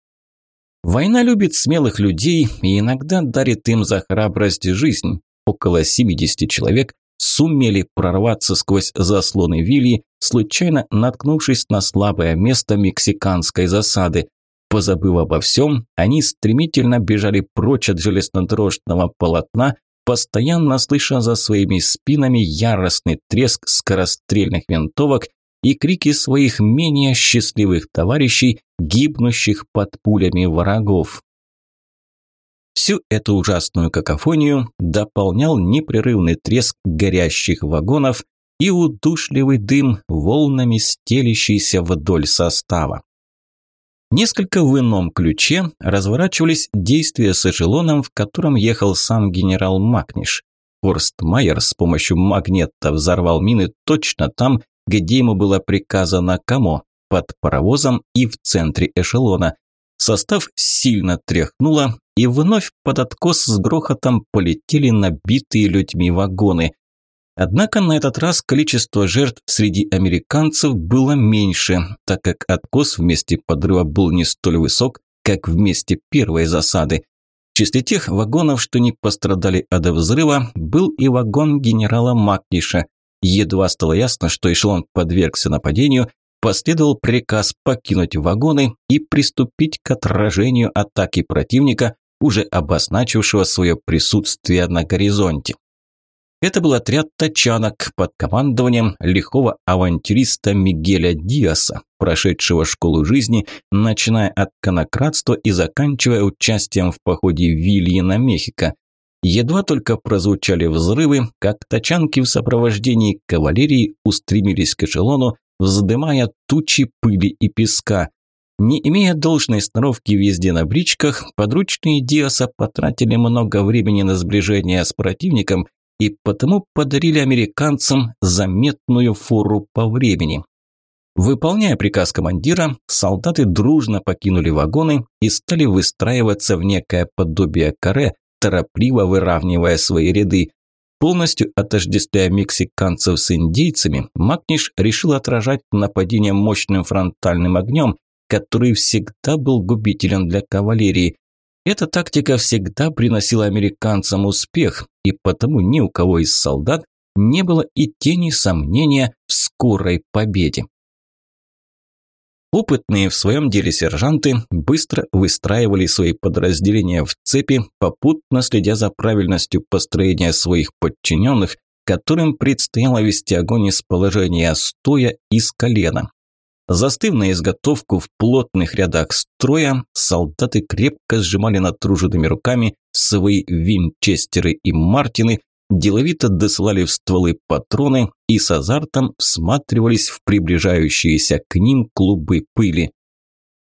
Война любит смелых людей и иногда дарит им за храбрость жизнь. Около 70 человек сумели прорваться сквозь заслоны Вильи, случайно наткнувшись на слабое место мексиканской засады. Позабыв обо всем, они стремительно бежали прочь от железнодорожного полотна, постоянно слыша за своими спинами яростный треск скорострельных винтовок и крики своих менее счастливых товарищей, гибнущих под пулями врагов. Всю эту ужасную какофонию дополнял непрерывный треск горящих вагонов и удушливый дым, волнами стелящийся вдоль состава. Несколько в ином ключе разворачивались действия с эшелоном, в котором ехал сам генерал Макниш. Майер с помощью магнета взорвал мины точно там, где ему было приказано кому, под паровозом и в центре эшелона. Состав сильно тряхнуло, и вновь под откос с грохотом полетели набитые людьми вагоны. Однако на этот раз количество жертв среди американцев было меньше, так как откос вместе подрыва был не столь высок, как вместе первой засады. В числе тех вагонов, что не пострадали от взрыва, был и вагон генерала Макниша. Едва стало ясно, что эшелон подвергся нападению, последовал приказ покинуть вагоны и приступить к отражению атаки противника, уже обозначившего свое присутствие на горизонте. Это был отряд тачанок под командованием лихого авантюриста Мигеля Диаса, прошедшего школу жизни, начиная от конократства и заканчивая участием в походе Вильи на Мехико. Едва только прозвучали взрывы, как тачанки в сопровождении кавалерии устремились к эшелону, вздымая тучи пыли и песка. Не имея должной сноровки везде на бричках, подручные Диаса потратили много времени на сближение с противником и потому подарили американцам заметную фору по времени. Выполняя приказ командира, солдаты дружно покинули вагоны и стали выстраиваться в некое подобие каре, торопливо выравнивая свои ряды. Полностью отождествляя мексиканцев с индейцами, Макниш решил отражать нападение мощным фронтальным огнем, который всегда был губителен для кавалерии. Эта тактика всегда приносила американцам успех, и потому ни у кого из солдат не было и тени сомнения в скорой победе. Опытные в своем деле сержанты быстро выстраивали свои подразделения в цепи, попутно следя за правильностью построения своих подчиненных, которым предстояло вести огонь из положения стоя и с колена. Застыв на изготовку в плотных рядах строя, солдаты крепко сжимали натруженными руками свои винчестеры и мартины, деловито досылали в стволы патроны и с азартом всматривались в приближающиеся к ним клубы пыли.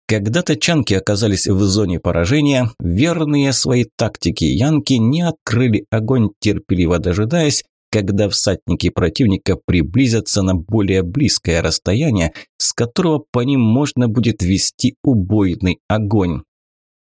Когда тачанки оказались в зоне поражения, верные своей тактике янки не открыли огонь, терпеливо дожидаясь, когда всадники противника приблизятся на более близкое расстояние, с которого по ним можно будет вести убойный огонь.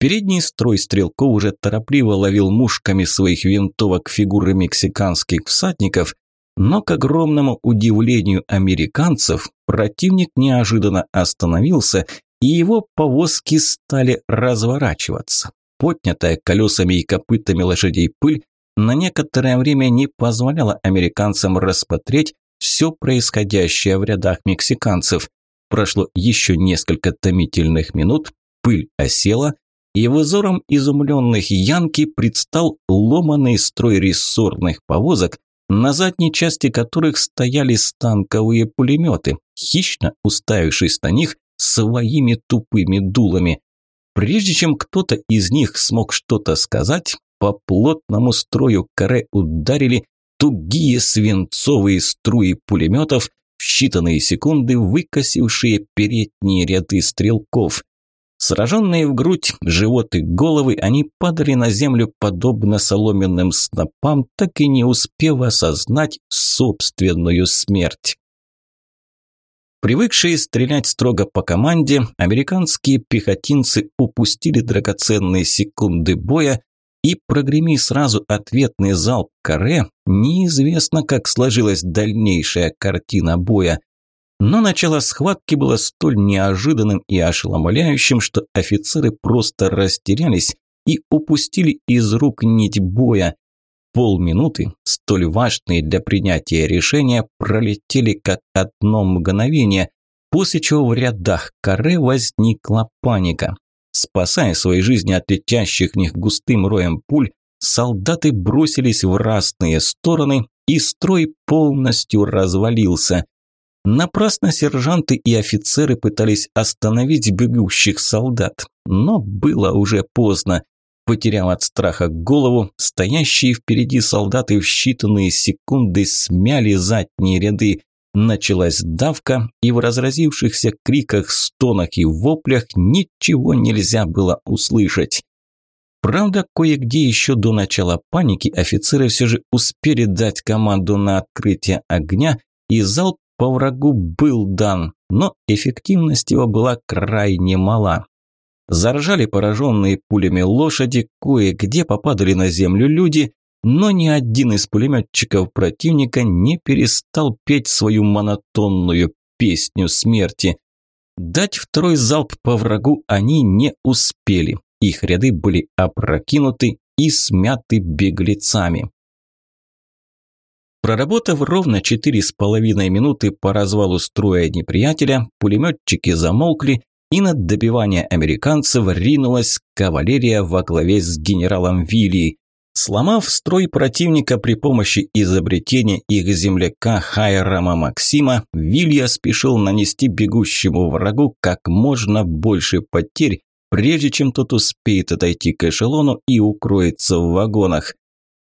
Передний строй стрелков уже торопливо ловил мушками своих винтовок фигуры мексиканских всадников, но к огромному удивлению американцев противник неожиданно остановился, и его повозки стали разворачиваться. Поднятая колесами и копытами лошадей пыль на некоторое время не позволяла американцам рассмотреть все происходящее в рядах мексиканцев. Прошло еще несколько томительных минут, пыль осела, и взором изумленных янки предстал ломаный строй рессорных повозок, на задней части которых стояли станковые пулеметы, хищно уставившись на них своими тупыми дулами. Прежде чем кто-то из них смог что-то сказать, по плотному строю каре ударили тугие свинцовые струи пулеметов, в считанные секунды выкосившие передние ряды стрелков. Сраженные в грудь, живот и головы, они падали на землю подобно соломенным снопам, так и не успев осознать собственную смерть. Привыкшие стрелять строго по команде, американские пехотинцы упустили драгоценные секунды боя, и прогреми сразу ответный залп каре, неизвестно, как сложилась дальнейшая картина боя. Но начало схватки было столь неожиданным и ошеломляющим, что офицеры просто растерялись и упустили из рук нить боя. Полминуты, столь важные для принятия решения, пролетели как одно мгновение, после чего в рядах каре возникла паника. Спасая свои жизни от летящих в них густым роем пуль, солдаты бросились в разные стороны, и строй полностью развалился. Напрасно сержанты и офицеры пытались остановить бегущих солдат, но было уже поздно. Потеряв от страха голову, стоящие впереди солдаты в считанные секунды смяли задние ряды. Началась давка, и в разразившихся криках, стонах и воплях ничего нельзя было услышать. Правда, кое-где еще до начала паники офицеры все же успели дать команду на открытие огня, и залп по врагу был дан, но эффективность его была крайне мала. Заржали пораженные пулями лошади, кое-где попадали на землю люди, но ни один из пулеметчиков противника не перестал петь свою монотонную песню смерти. Дать второй залп по врагу они не успели, их ряды были опрокинуты и смяты беглецами. Проработав ровно четыре с половиной минуты по развалу строя неприятеля, пулеметчики замолкли, и на добивание американцев ринулась кавалерия во главе с генералом Вилли. Сломав строй противника при помощи изобретения их земляка Хайрама Максима, Вилья спешил нанести бегущему врагу как можно больше потерь, прежде чем тот успеет отойти к эшелону и укроется в вагонах.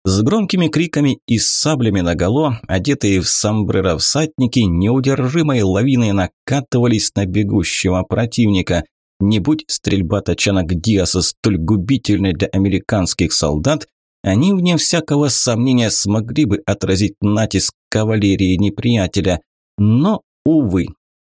С громкими криками и с саблями наголо, одетые в сомбреро всадники, неудержимой лавиной накатывались на бегущего противника. Не будь стрельба тачанок Диаса столь губительной для американских солдат, они, вне всякого сомнения, смогли бы отразить натиск кавалерии неприятеля. Но, увы,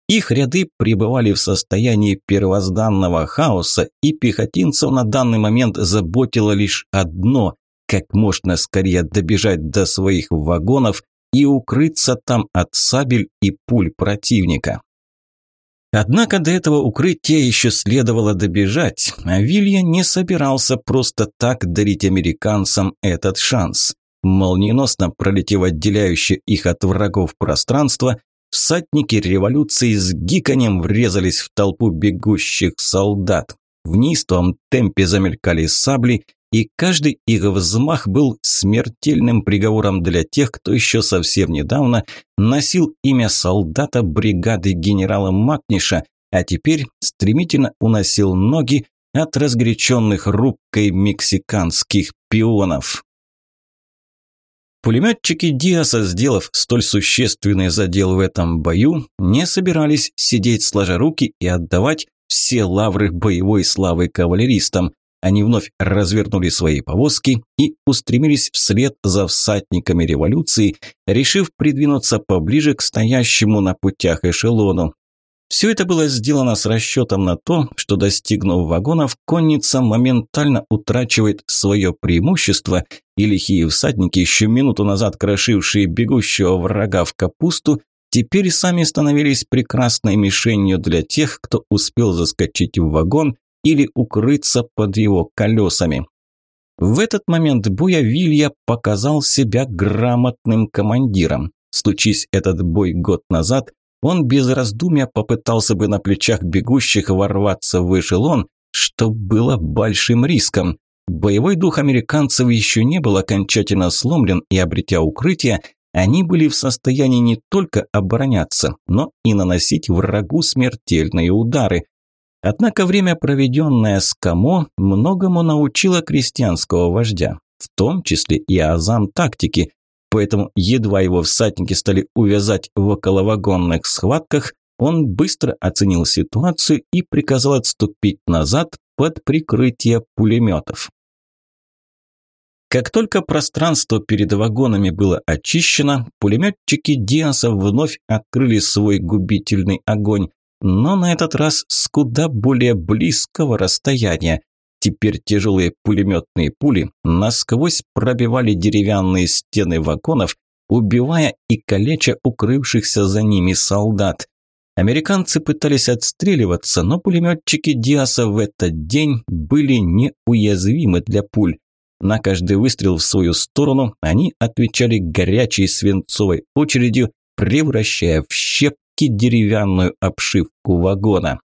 их ряды пребывали в состоянии первозданного хаоса, и пехотинцев на данный момент заботило лишь одно – как можно скорее добежать до своих вагонов и укрыться там от сабель и пуль противника. Однако до этого укрытия еще следовало добежать, а Вилья не собирался просто так дарить американцам этот шанс. Молниеносно пролетев отделяющее их от врагов пространство, всадники революции с гиканьем врезались в толпу бегущих солдат. В неистовом темпе замелькали сабли, и каждый их взмах был смертельным приговором для тех, кто еще совсем недавно носил имя солдата бригады генерала Макниша, а теперь стремительно уносил ноги от разгоряченных рубкой мексиканских пионов. Пулеметчики Диаса, сделав столь существенный задел в этом бою, не собирались сидеть сложа руки и отдавать все лавры боевой славы кавалеристам. Они вновь развернули свои повозки и устремились вслед за всадниками революции, решив придвинуться поближе к стоящему на путях эшелону. Все это было сделано с расчетом на то, что достигнув вагонов, конница моментально утрачивает свое преимущество, и лихие всадники, еще минуту назад крошившие бегущего врага в капусту, теперь сами становились прекрасной мишенью для тех, кто успел заскочить в вагон или укрыться под его колесами. В этот момент боя Вилья показал себя грамотным командиром. Случись этот бой год назад, он без раздумья попытался бы на плечах бегущих ворваться в эшелон, что было большим риском. Боевой дух американцев еще не был окончательно сломлен, и обретя укрытие, они были в состоянии не только обороняться, но и наносить врагу смертельные удары. Однако время, проведенное с Камо, многому научило крестьянского вождя, в том числе и азам тактики, поэтому едва его всадники стали увязать в околовагонных схватках, он быстро оценил ситуацию и приказал отступить назад под прикрытие пулеметов. Как только пространство перед вагонами было очищено, пулеметчики Диаса вновь открыли свой губительный огонь, но на этот раз с куда более близкого расстояния. Теперь тяжелые пулеметные пули насквозь пробивали деревянные стены вагонов, убивая и калеча укрывшихся за ними солдат. Американцы пытались отстреливаться, но пулеметчики Диаса в этот день были неуязвимы для пуль. На каждый выстрел в свою сторону они отвечали горячей свинцовой очередью, превращая в щепки деревянную обшивку вагона.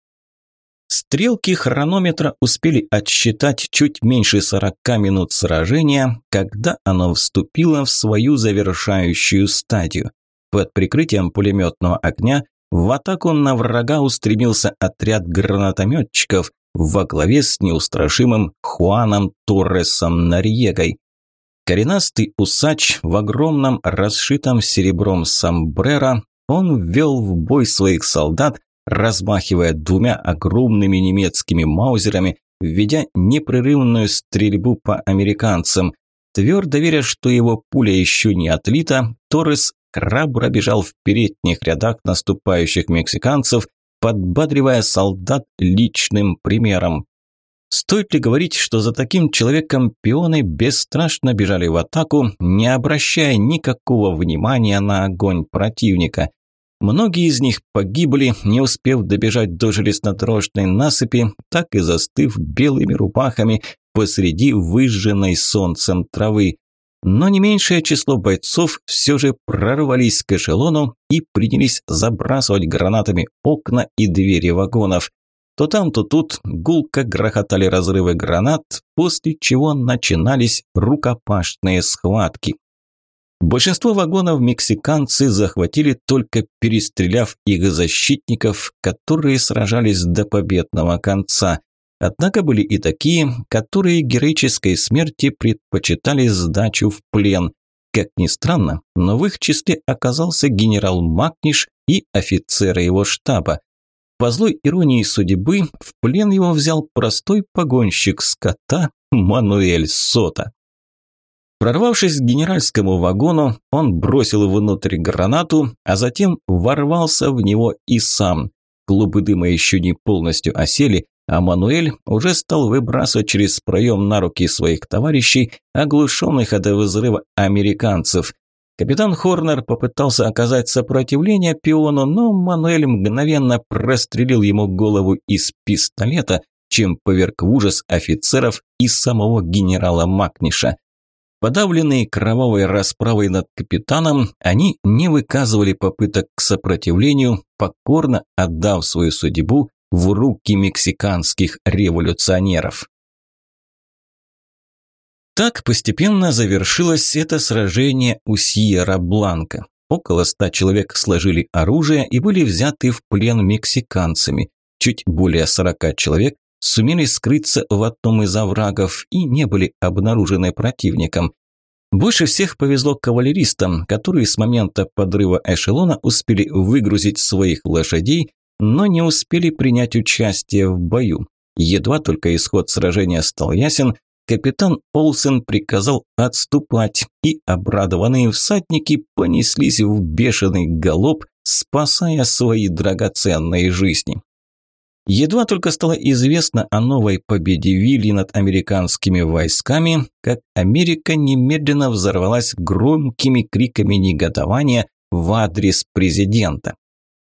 Стрелки хронометра успели отсчитать чуть меньше 40 минут сражения, когда оно вступило в свою завершающую стадию. Под прикрытием пулеметного огня в атаку на врага устремился отряд гранатометчиков во главе с неустрашимым Хуаном Торресом Нарьегой. Коренастый усач в огромном расшитом серебром сомбреро он ввел в бой своих солдат, размахивая двумя огромными немецкими маузерами, введя непрерывную стрельбу по американцам. Твердо веря, что его пуля еще не отлита, Торрес храбро бежал в передних рядах наступающих мексиканцев, подбадривая солдат личным примером. Стоит ли говорить, что за таким человеком пионы бесстрашно бежали в атаку, не обращая никакого внимания на огонь противника? Многие из них погибли, не успев добежать до железнодорожной насыпи, так и застыв белыми рубахами посреди выжженной солнцем травы. Но не меньшее число бойцов все же прорвались к эшелону и принялись забрасывать гранатами окна и двери вагонов. То там, то тут гулко грохотали разрывы гранат, после чего начинались рукопашные схватки. Большинство вагонов мексиканцы захватили только перестреляв их защитников, которые сражались до победного конца. Однако были и такие, которые героической смерти предпочитали сдачу в плен. Как ни странно, но в их числе оказался генерал Макниш и офицеры его штаба. По злой иронии судьбы в плен его взял простой погонщик скота Мануэль Сота. Прорвавшись к генеральскому вагону, он бросил внутрь гранату, а затем ворвался в него и сам. Клубы дыма еще не полностью осели, а Мануэль уже стал выбрасывать через проем на руки своих товарищей, оглушенных от взрыва американцев. Капитан Хорнер попытался оказать сопротивление пиону, но Мануэль мгновенно прострелил ему голову из пистолета, чем поверг в ужас офицеров и самого генерала Макниша. Подавленные кровавой расправой над капитаном, они не выказывали попыток к сопротивлению, покорно отдав свою судьбу в руки мексиканских революционеров. Так постепенно завершилось это сражение у Сьерра-Бланка. Около ста человек сложили оружие и были взяты в плен мексиканцами. Чуть более сорока человек сумели скрыться в одном из оврагов и не были обнаружены противником. Больше всех повезло кавалеристам, которые с момента подрыва эшелона успели выгрузить своих лошадей, но не успели принять участие в бою. Едва только исход сражения стал ясен, капитан Олсен приказал отступать, и обрадованные всадники понеслись в бешеный галоп, спасая свои драгоценные жизни. Едва только стало известно о новой победе Вилли над американскими войсками, как Америка немедленно взорвалась громкими криками негодования в адрес президента.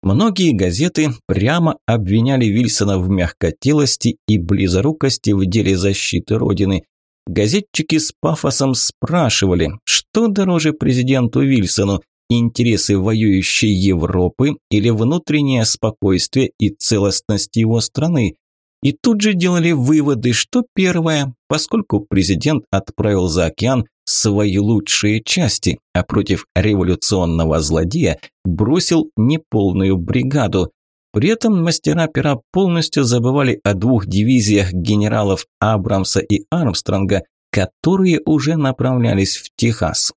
Многие газеты прямо обвиняли Вильсона в мягкотелости и близорукости в деле защиты Родины. Газетчики с пафосом спрашивали, что дороже президенту Вильсону – интересы воюющей Европы или внутреннее спокойствие и целостность его страны. И тут же делали выводы, что первое, поскольку президент отправил за океан свои лучшие части, а против революционного злодея бросил неполную бригаду. При этом мастера пера полностью забывали о двух дивизиях генералов Абрамса и Армстронга, которые уже направлялись в Техас.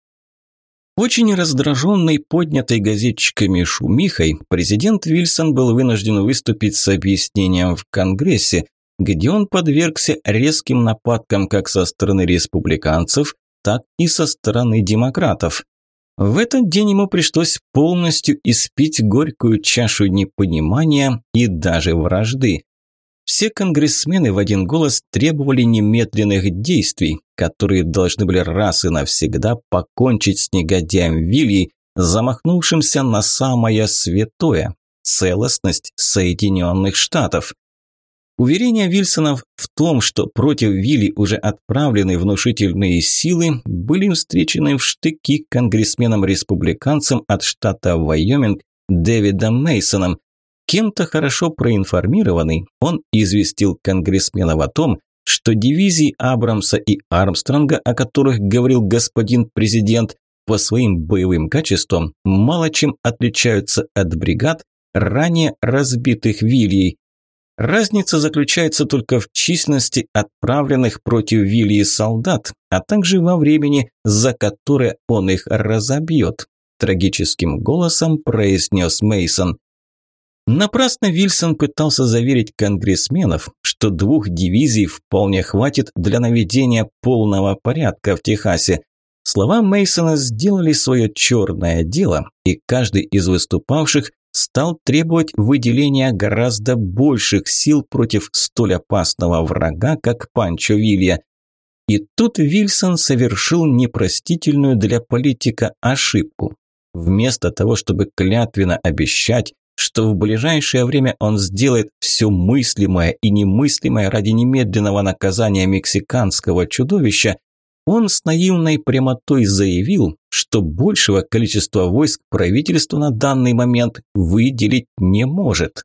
Очень раздраженный поднятой газетчиками шумихой, президент Вильсон был вынужден выступить с объяснением в Конгрессе, где он подвергся резким нападкам как со стороны республиканцев, так и со стороны демократов. В этот день ему пришлось полностью испить горькую чашу непонимания и даже вражды. Все конгрессмены в один голос требовали немедленных действий, которые должны были раз и навсегда покончить с негодяем Вильей, замахнувшимся на самое святое – целостность Соединенных Штатов. Уверения Вильсонов в том, что против Вилли уже отправлены внушительные силы, были встречены в штыки конгрессменом-республиканцем от штата Вайоминг Дэвидом Мейсоном. Кем-то хорошо проинформированный, он известил конгрессменов о том, что дивизии Абрамса и Армстронга, о которых говорил господин президент, по своим боевым качествам мало чем отличаются от бригад, ранее разбитых Вильей. Разница заключается только в численности отправленных против Вильи солдат, а также во времени, за которое он их разобьет, трагическим голосом произнес Мейсон. Напрасно Вильсон пытался заверить конгрессменов, что двух дивизий вполне хватит для наведения полного порядка в Техасе. Слова Мейсона сделали свое черное дело, и каждый из выступавших стал требовать выделения гораздо больших сил против столь опасного врага, как Панчо Вилья. И тут Вильсон совершил непростительную для политика ошибку. Вместо того, чтобы клятвенно обещать, что в ближайшее время он сделает все мыслимое и немыслимое ради немедленного наказания мексиканского чудовища, он с наивной прямотой заявил, что большего количества войск правительство на данный момент выделить не может.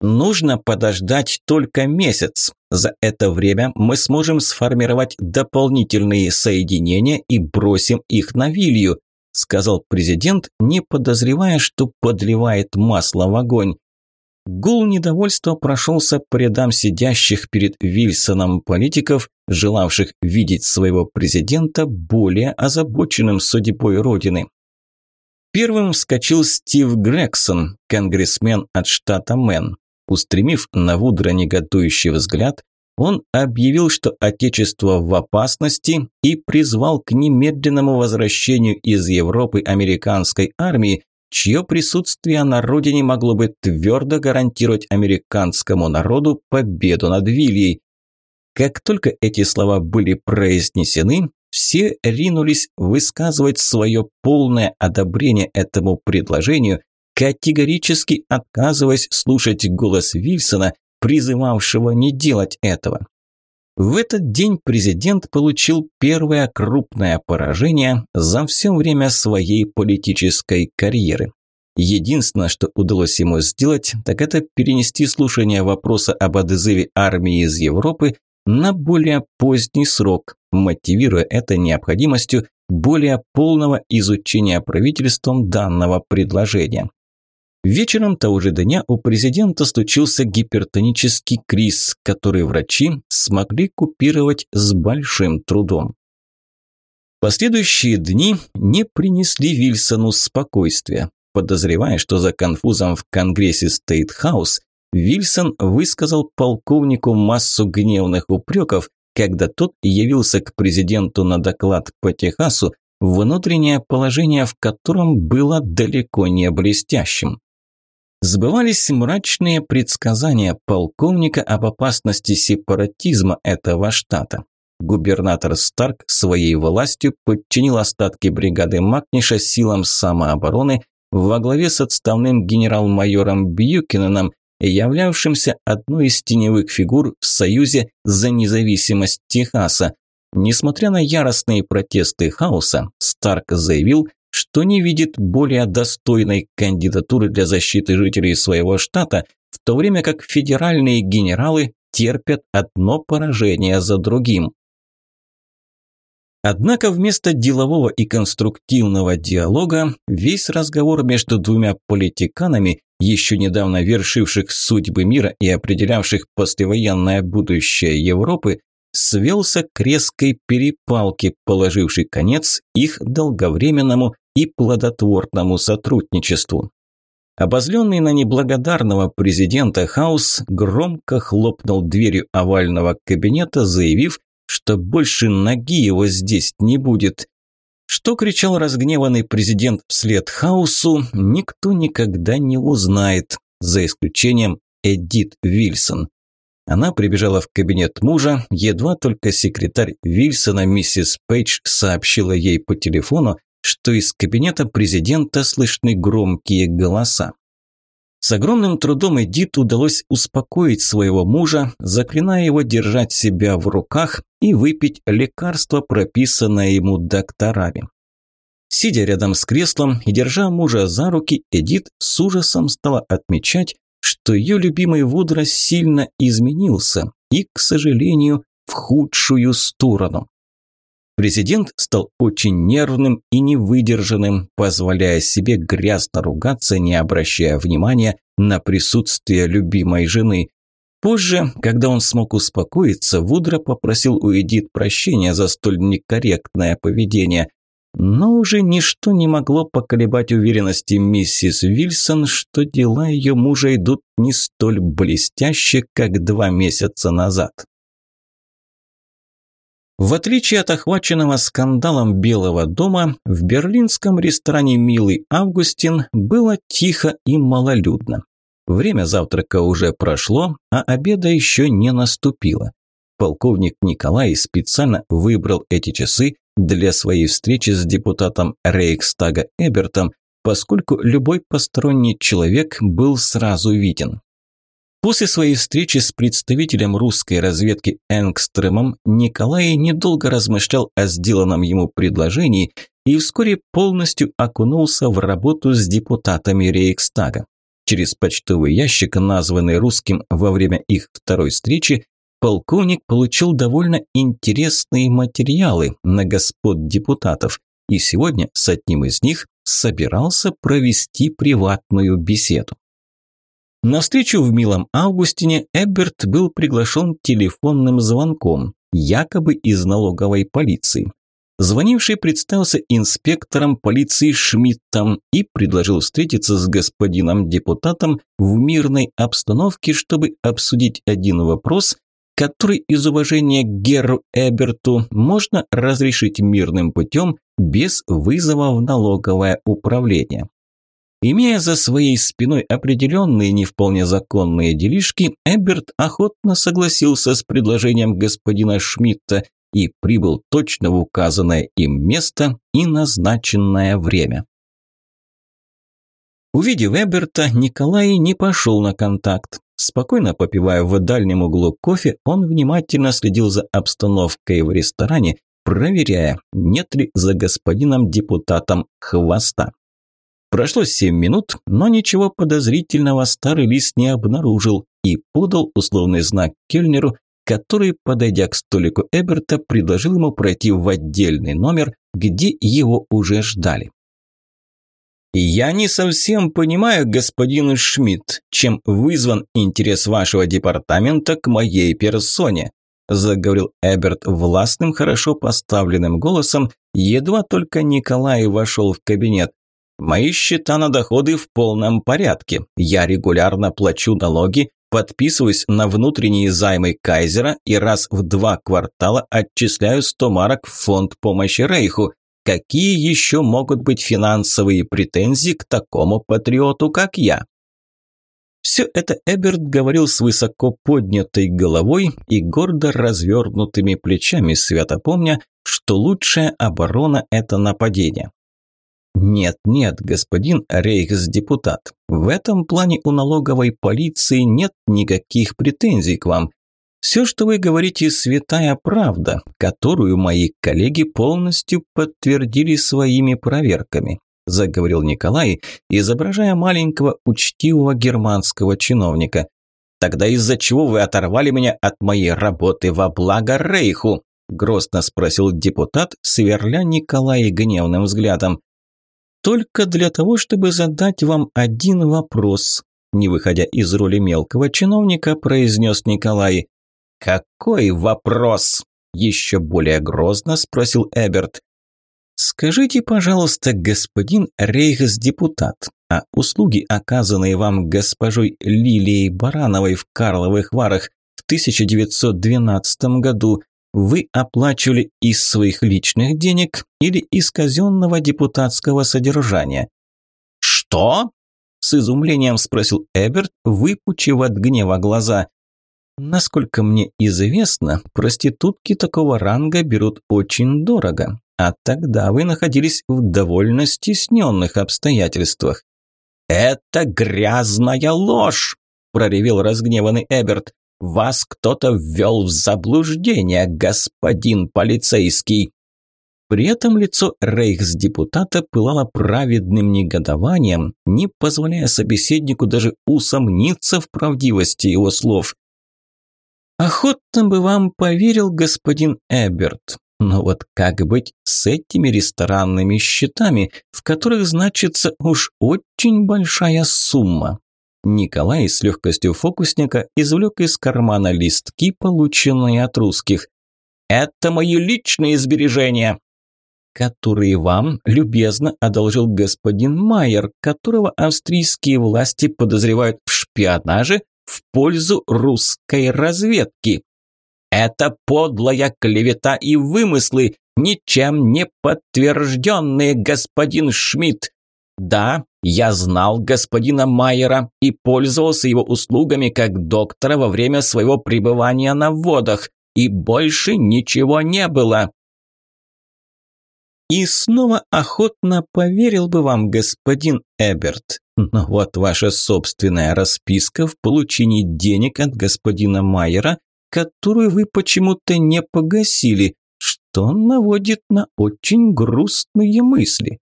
Нужно подождать только месяц. За это время мы сможем сформировать дополнительные соединения и бросим их на Вилью, сказал президент, не подозревая, что подливает масло в огонь. Гул недовольства прошелся по рядам сидящих перед Вильсоном политиков, желавших видеть своего президента более озабоченным судьбой Родины. Первым вскочил Стив Грегсон, конгрессмен от штата Мэн. Устремив на Вудра негодующий взгляд, он объявил, что Отечество в опасности и призвал к немедленному возвращению из Европы американской армии, чье присутствие на родине могло бы твердо гарантировать американскому народу победу над Вильей. Как только эти слова были произнесены, все ринулись высказывать свое полное одобрение этому предложению, категорически отказываясь слушать голос Вильсона, призывавшего не делать этого. В этот день президент получил первое крупное поражение за все время своей политической карьеры. Единственное, что удалось ему сделать, так это перенести слушание вопроса об отзыве армии из Европы на более поздний срок, мотивируя это необходимостью более полного изучения правительством данного предложения. Вечером того же дня у президента случился гипертонический криз, который врачи смогли купировать с большим трудом. Последующие дни не принесли Вильсону спокойствия. Подозревая, что за конфузом в Конгрессе стоит Хаус, Вильсон высказал полковнику массу гневных упреков, когда тот явился к президенту на доклад по Техасу, внутреннее положение в котором было далеко не блестящим. Сбывались мрачные предсказания полковника об опасности сепаратизма этого штата. Губернатор Старк своей властью подчинил остатки бригады Макниша силам самообороны во главе с отставным генерал-майором Бьюкиненом, являвшимся одной из теневых фигур в Союзе за независимость Техаса. Несмотря на яростные протесты хаоса, Старк заявил, что не видит более достойной кандидатуры для защиты жителей своего штата, в то время как федеральные генералы терпят одно поражение за другим. Однако вместо делового и конструктивного диалога весь разговор между двумя политиканами, еще недавно вершивших судьбы мира и определявших послевоенное будущее Европы, свелся к резкой перепалке, положившей конец их долговременному и плодотворному сотрудничеству. Обозленный на неблагодарного президента Хаус громко хлопнул дверью овального кабинета, заявив, что больше ноги его здесь не будет. Что кричал разгневанный президент вслед Хаусу, никто никогда не узнает, за исключением Эдит Вильсон. Она прибежала в кабинет мужа, едва только секретарь Вильсона, миссис Пейдж, сообщила ей по телефону, что из кабинета президента слышны громкие голоса. С огромным трудом Эдит удалось успокоить своего мужа, заклиная его держать себя в руках и выпить лекарство, прописанное ему докторами. Сидя рядом с креслом и держа мужа за руки, Эдит с ужасом стала отмечать, что ее любимый Вудро сильно изменился и, к сожалению, в худшую сторону. Президент стал очень нервным и невыдержанным, позволяя себе грязно ругаться, не обращая внимания на присутствие любимой жены. Позже, когда он смог успокоиться, Вудро попросил у Эдит прощения за столь некорректное поведение. Но уже ничто не могло поколебать уверенности миссис Вильсон, что дела ее мужа идут не столь блестяще, как два месяца назад. В отличие от охваченного скандалом Белого дома, в берлинском ресторане «Милый Августин» было тихо и малолюдно. Время завтрака уже прошло, а обеда еще не наступило. Полковник Николай специально выбрал эти часы для своей встречи с депутатом Рейхстага Эбертом, поскольку любой посторонний человек был сразу виден. После своей встречи с представителем русской разведки Энгстремом Николай недолго размышлял о сделанном ему предложении и вскоре полностью окунулся в работу с депутатами Рейхстага. Через почтовый ящик, названный русским во время их второй встречи, полковник получил довольно интересные материалы на господ депутатов и сегодня с одним из них собирался провести приватную беседу. На встречу в Милом Августине Эберт был приглашен телефонным звонком, якобы из налоговой полиции. Звонивший представился инспектором полиции Шмидтом и предложил встретиться с господином депутатом в мирной обстановке, чтобы обсудить один вопрос, который из уважения к Геру Эберту можно разрешить мирным путем без вызова в налоговое управление. Имея за своей спиной определенные не вполне законные делишки, Эберт охотно согласился с предложением господина Шмидта и прибыл точно в указанное им место и назначенное время. Увидев Эберта, Николай не пошел на контакт. Спокойно попивая в дальнем углу кофе, он внимательно следил за обстановкой в ресторане, проверяя, нет ли за господином депутатом хвоста. Прошло семь минут, но ничего подозрительного старый лис не обнаружил и подал условный знак Кельнеру, который, подойдя к столику Эберта, предложил ему пройти в отдельный номер, где его уже ждали. «Я не совсем понимаю, господин Шмидт, чем вызван интерес вашего департамента к моей персоне», заговорил Эберт властным, хорошо поставленным голосом, едва только Николай вошел в кабинет. Мои счета на доходы в полном порядке. Я регулярно плачу налоги, подписываюсь на внутренние займы Кайзера и раз в два квартала отчисляю 100 марок в фонд помощи Рейху. Какие еще могут быть финансовые претензии к такому патриоту, как я? Все это Эберт говорил с высоко поднятой головой и гордо развернутыми плечами, свято помня, что лучшая оборона – это нападение. Нет, нет, господин рейхсдепутат, в этом плане у налоговой полиции нет никаких претензий к вам. Все, что вы говорите, святая правда, которую мои коллеги полностью подтвердили своими проверками, заговорил Николай, изображая маленького учтивого германского чиновника. Тогда из-за чего вы оторвали меня от моей работы во благо Рейху? грозно спросил депутат, сверля Николая гневным взглядом только для того, чтобы задать вам один вопрос», не выходя из роли мелкого чиновника, произнес Николай. «Какой вопрос?» – еще более грозно спросил Эберт. «Скажите, пожалуйста, господин рейхсдепутат, а услуги, оказанные вам госпожой Лилией Барановой в Карловых Варах в 1912 году, вы оплачивали из своих личных денег или из казенного депутатского содержания. «Что?» – с изумлением спросил Эберт, выпучив от гнева глаза. «Насколько мне известно, проститутки такого ранга берут очень дорого, а тогда вы находились в довольно стесненных обстоятельствах». «Это грязная ложь!» – проревел разгневанный Эберт. Вас кто-то ввел в заблуждение, господин полицейский. При этом лицо рейхсдепутата пылало праведным негодованием, не позволяя собеседнику даже усомниться в правдивости его слов. «Охотно бы вам поверил господин Эберт, но вот как быть с этими ресторанными счетами, в которых значится уж очень большая сумма?» Николай с легкостью фокусника извлек из кармана листки, полученные от русских. «Это мои личные сбережения!» которые вам любезно одолжил господин Майер, которого австрийские власти подозревают в шпионаже в пользу русской разведки. Это подлая клевета и вымыслы, ничем не подтвержденные, господин Шмидт. Да, я знал господина Майера и пользовался его услугами как доктора во время своего пребывания на водах, и больше ничего не было. И снова охотно поверил бы вам, господин Эберт. Но вот ваша собственная расписка в получении денег от господина Майера, которую вы почему-то не погасили, что наводит на очень грустные мысли.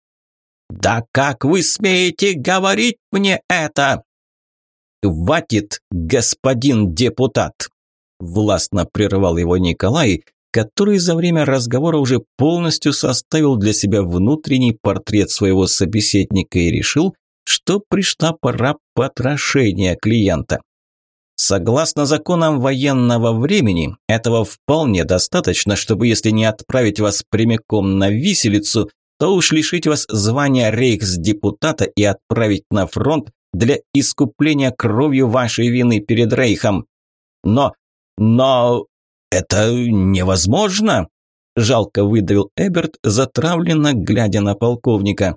«Да как вы смеете говорить мне это?» «Хватит, господин депутат!» Властно прервал его Николай, который за время разговора уже полностью составил для себя внутренний портрет своего собеседника и решил, что пришла пора потрошения клиента. Согласно законам военного времени, этого вполне достаточно, чтобы если не отправить вас прямиком на виселицу, то уж лишить вас звания рейхсдепутата и отправить на фронт для искупления кровью вашей вины перед Рейхом. Но, но это невозможно, жалко выдавил Эберт, затравленно глядя на полковника.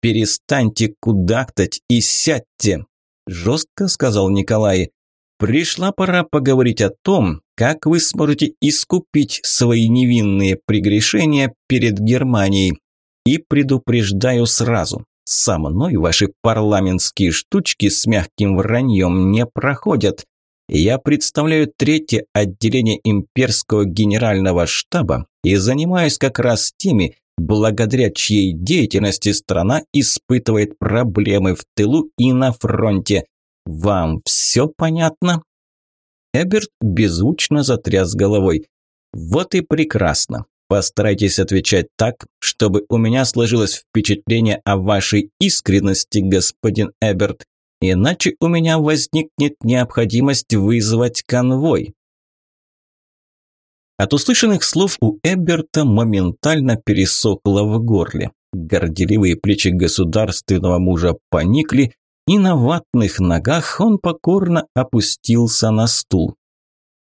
Перестаньте кудахтать и сядьте, жестко сказал Николай. Пришла пора поговорить о том, как вы сможете искупить свои невинные прегрешения перед Германией. И предупреждаю сразу, со мной ваши парламентские штучки с мягким враньем не проходят. Я представляю третье отделение имперского генерального штаба и занимаюсь как раз теми, благодаря чьей деятельности страна испытывает проблемы в тылу и на фронте. Вам все понятно? Эберт беззвучно затряс головой. Вот и прекрасно. Постарайтесь отвечать так, чтобы у меня сложилось впечатление о вашей искренности, господин Эберт, иначе у меня возникнет необходимость вызвать конвой. От услышанных слов у Эберта моментально пересохло в горле. Горделивые плечи государственного мужа поникли, и на ватных ногах он покорно опустился на стул.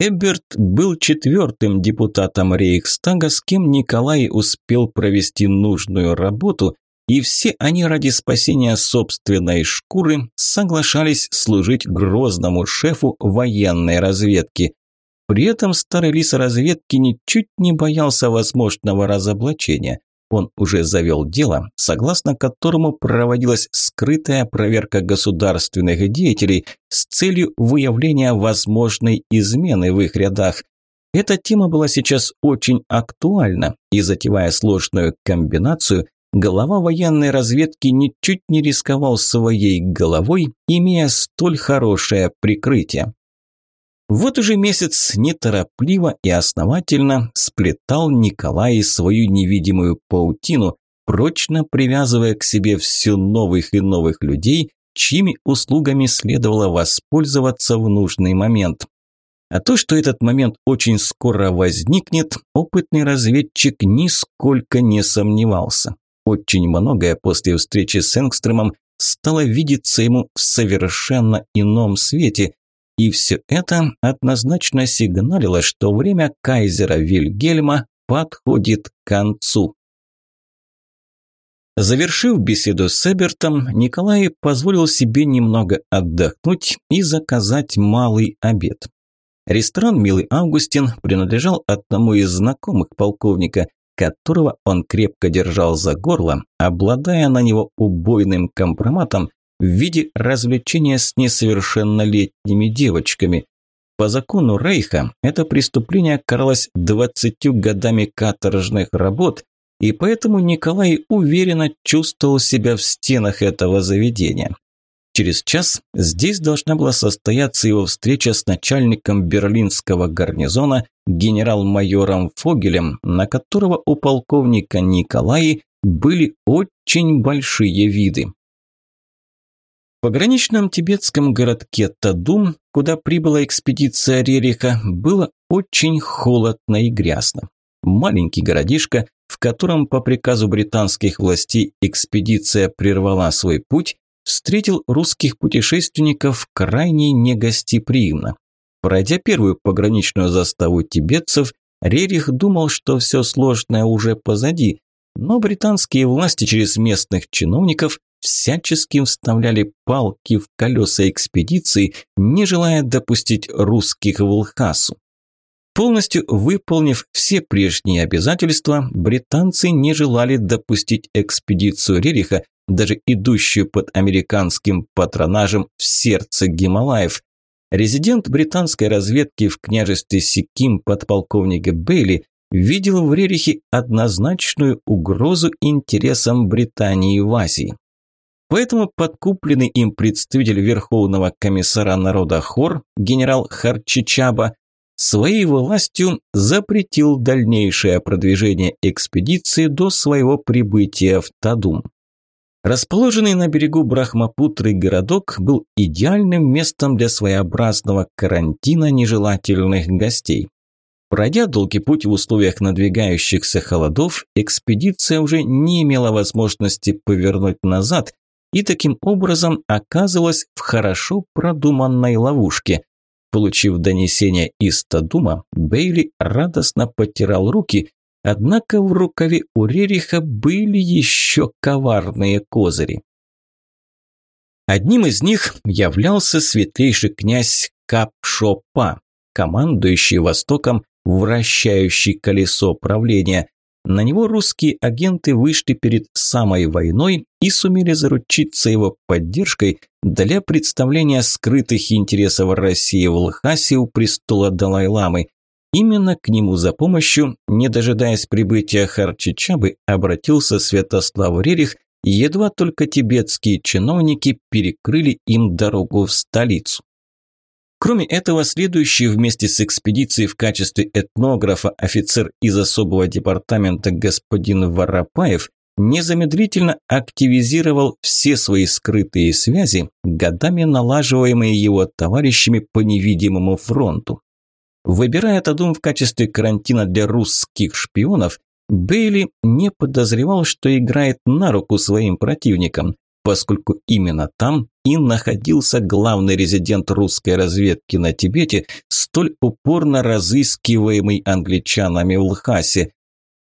Эберт был четвертым депутатом Рейхстага, с кем Николай успел провести нужную работу, и все они ради спасения собственной шкуры соглашались служить грозному шефу военной разведки. При этом старый лис разведки ничуть не боялся возможного разоблачения. Он уже завел дело, согласно которому проводилась скрытая проверка государственных деятелей с целью выявления возможной измены в их рядах. Эта тема была сейчас очень актуальна, и затевая сложную комбинацию, глава военной разведки ничуть не рисковал своей головой, имея столь хорошее прикрытие. Вот уже месяц неторопливо и основательно сплетал Николай свою невидимую паутину, прочно привязывая к себе все новых и новых людей, чьими услугами следовало воспользоваться в нужный момент. А то, что этот момент очень скоро возникнет, опытный разведчик нисколько не сомневался. Очень многое после встречи с Энгстромом стало видеться ему в совершенно ином свете, и все это однозначно сигналило, что время кайзера Вильгельма подходит к концу. Завершив беседу с Эбертом, Николай позволил себе немного отдохнуть и заказать малый обед. Ресторан «Милый Августин» принадлежал одному из знакомых полковника, которого он крепко держал за горло, обладая на него убойным компроматом, в виде развлечения с несовершеннолетними девочками. По закону Рейха это преступление каралось двадцатью годами каторжных работ, и поэтому Николай уверенно чувствовал себя в стенах этого заведения. Через час здесь должна была состояться его встреча с начальником берлинского гарнизона генерал-майором Фогелем, на которого у полковника Николаи были очень большие виды пограничном тибетском городке Тадум, куда прибыла экспедиция Рериха, было очень холодно и грязно. Маленький городишко, в котором по приказу британских властей экспедиция прервала свой путь, встретил русских путешественников крайне негостеприимно. Пройдя первую пограничную заставу тибетцев, Рерих думал, что все сложное уже позади, но британские власти через местных чиновников всячески вставляли палки в колеса экспедиции, не желая допустить русских в Лхасу. Полностью выполнив все прежние обязательства, британцы не желали допустить экспедицию Рериха, даже идущую под американским патронажем в сердце Гималаев. Резидент британской разведки в княжестве Сиким подполковник Бейли видел в Рерихе однозначную угрозу интересам Британии в Азии. Поэтому подкупленный им представитель Верховного комиссара народа Хор, генерал Харчичаба, своей властью запретил дальнейшее продвижение экспедиции до своего прибытия в Тадум. Расположенный на берегу Брахмапутры городок был идеальным местом для своеобразного карантина нежелательных гостей. Пройдя долгий путь в условиях надвигающихся холодов, экспедиция уже не имела возможности повернуть назад и таким образом оказывалась в хорошо продуманной ловушке. Получив донесение из Тадума, Бейли радостно потирал руки, однако в рукаве у Рериха были еще коварные козыри. Одним из них являлся светлейший князь Капшопа, командующий Востоком вращающий колесо правления. На него русские агенты вышли перед самой войной и сумели заручиться его поддержкой для представления скрытых интересов России в Лхасе у престола Далай-ламы. Именно к нему за помощью, не дожидаясь прибытия Харчичабы, обратился Святослав Рерих, едва только тибетские чиновники перекрыли им дорогу в столицу. Кроме этого, следующий вместе с экспедицией в качестве этнографа офицер из особого департамента господин Воропаев незамедлительно активизировал все свои скрытые связи, годами налаживаемые его товарищами по невидимому фронту. Выбирая Тадум в качестве карантина для русских шпионов, Бейли не подозревал, что играет на руку своим противникам поскольку именно там и находился главный резидент русской разведки на Тибете, столь упорно разыскиваемый англичанами в Лхасе.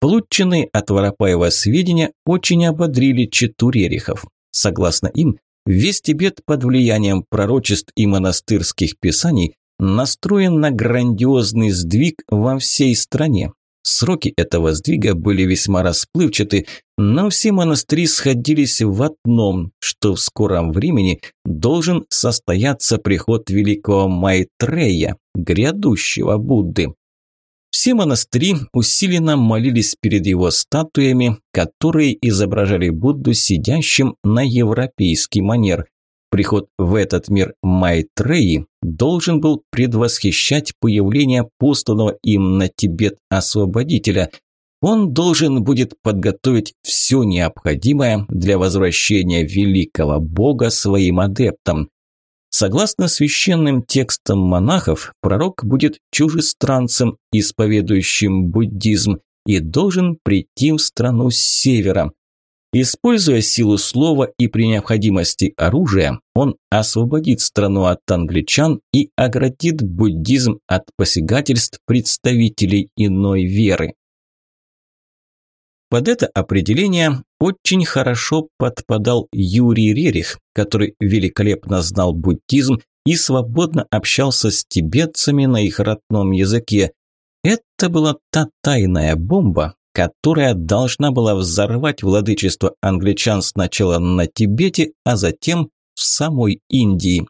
Полученные от Воропаева сведения очень ободрили читу Рерихов. Согласно им, весь Тибет под влиянием пророчеств и монастырских писаний настроен на грандиозный сдвиг во всей стране, Сроки этого сдвига были весьма расплывчаты, но все монастыри сходились в одном, что в скором времени должен состояться приход великого Майтрея, грядущего Будды. Все монастыри усиленно молились перед его статуями, которые изображали Будду сидящим на европейский манер. Приход в этот мир Майтреи должен был предвосхищать появление посланного им на Тибет освободителя. Он должен будет подготовить все необходимое для возвращения великого бога своим адептам. Согласно священным текстам монахов, пророк будет чужестранцем, исповедующим буддизм, и должен прийти в страну с севера. Используя силу слова и при необходимости оружия, он освободит страну от англичан и оградит буддизм от посягательств представителей иной веры. Под это определение очень хорошо подпадал Юрий Рерих, который великолепно знал буддизм и свободно общался с тибетцами на их родном языке. Это была та тайная бомба, которая должна была взорвать владычество англичан сначала на Тибете, а затем в самой Индии.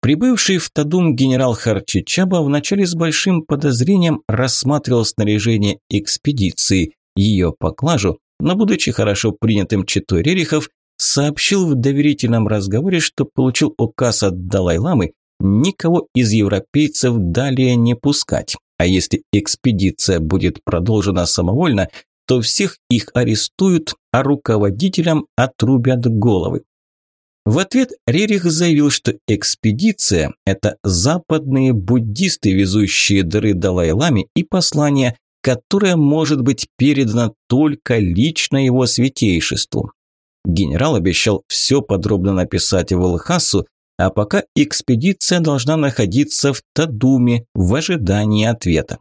Прибывший в Тадум генерал Харчичаба вначале с большим подозрением рассматривал снаряжение экспедиции, ее поклажу, но, будучи хорошо принятым читой Рерихов, сообщил в доверительном разговоре, что получил указ от Далай-ламы никого из европейцев далее не пускать. А если экспедиция будет продолжена самовольно, то всех их арестуют, а руководителям отрубят головы. В ответ Рерих заявил, что экспедиция – это западные буддисты, везущие дары Далай-Ламе и послание, которое может быть передано только лично его святейшеству. Генерал обещал все подробно написать в а пока экспедиция должна находиться в Тадуме в ожидании ответа.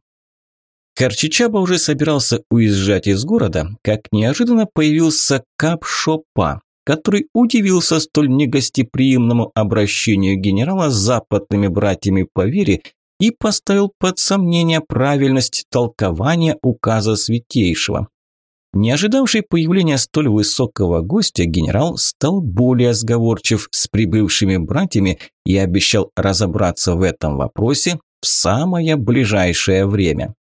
Карчичаба уже собирался уезжать из города, как неожиданно появился Капшопа, который удивился столь негостеприимному обращению генерала с западными братьями по вере и поставил под сомнение правильность толкования указа Святейшего. Не ожидавший появления столь высокого гостя, генерал стал более сговорчив с прибывшими братьями и обещал разобраться в этом вопросе в самое ближайшее время.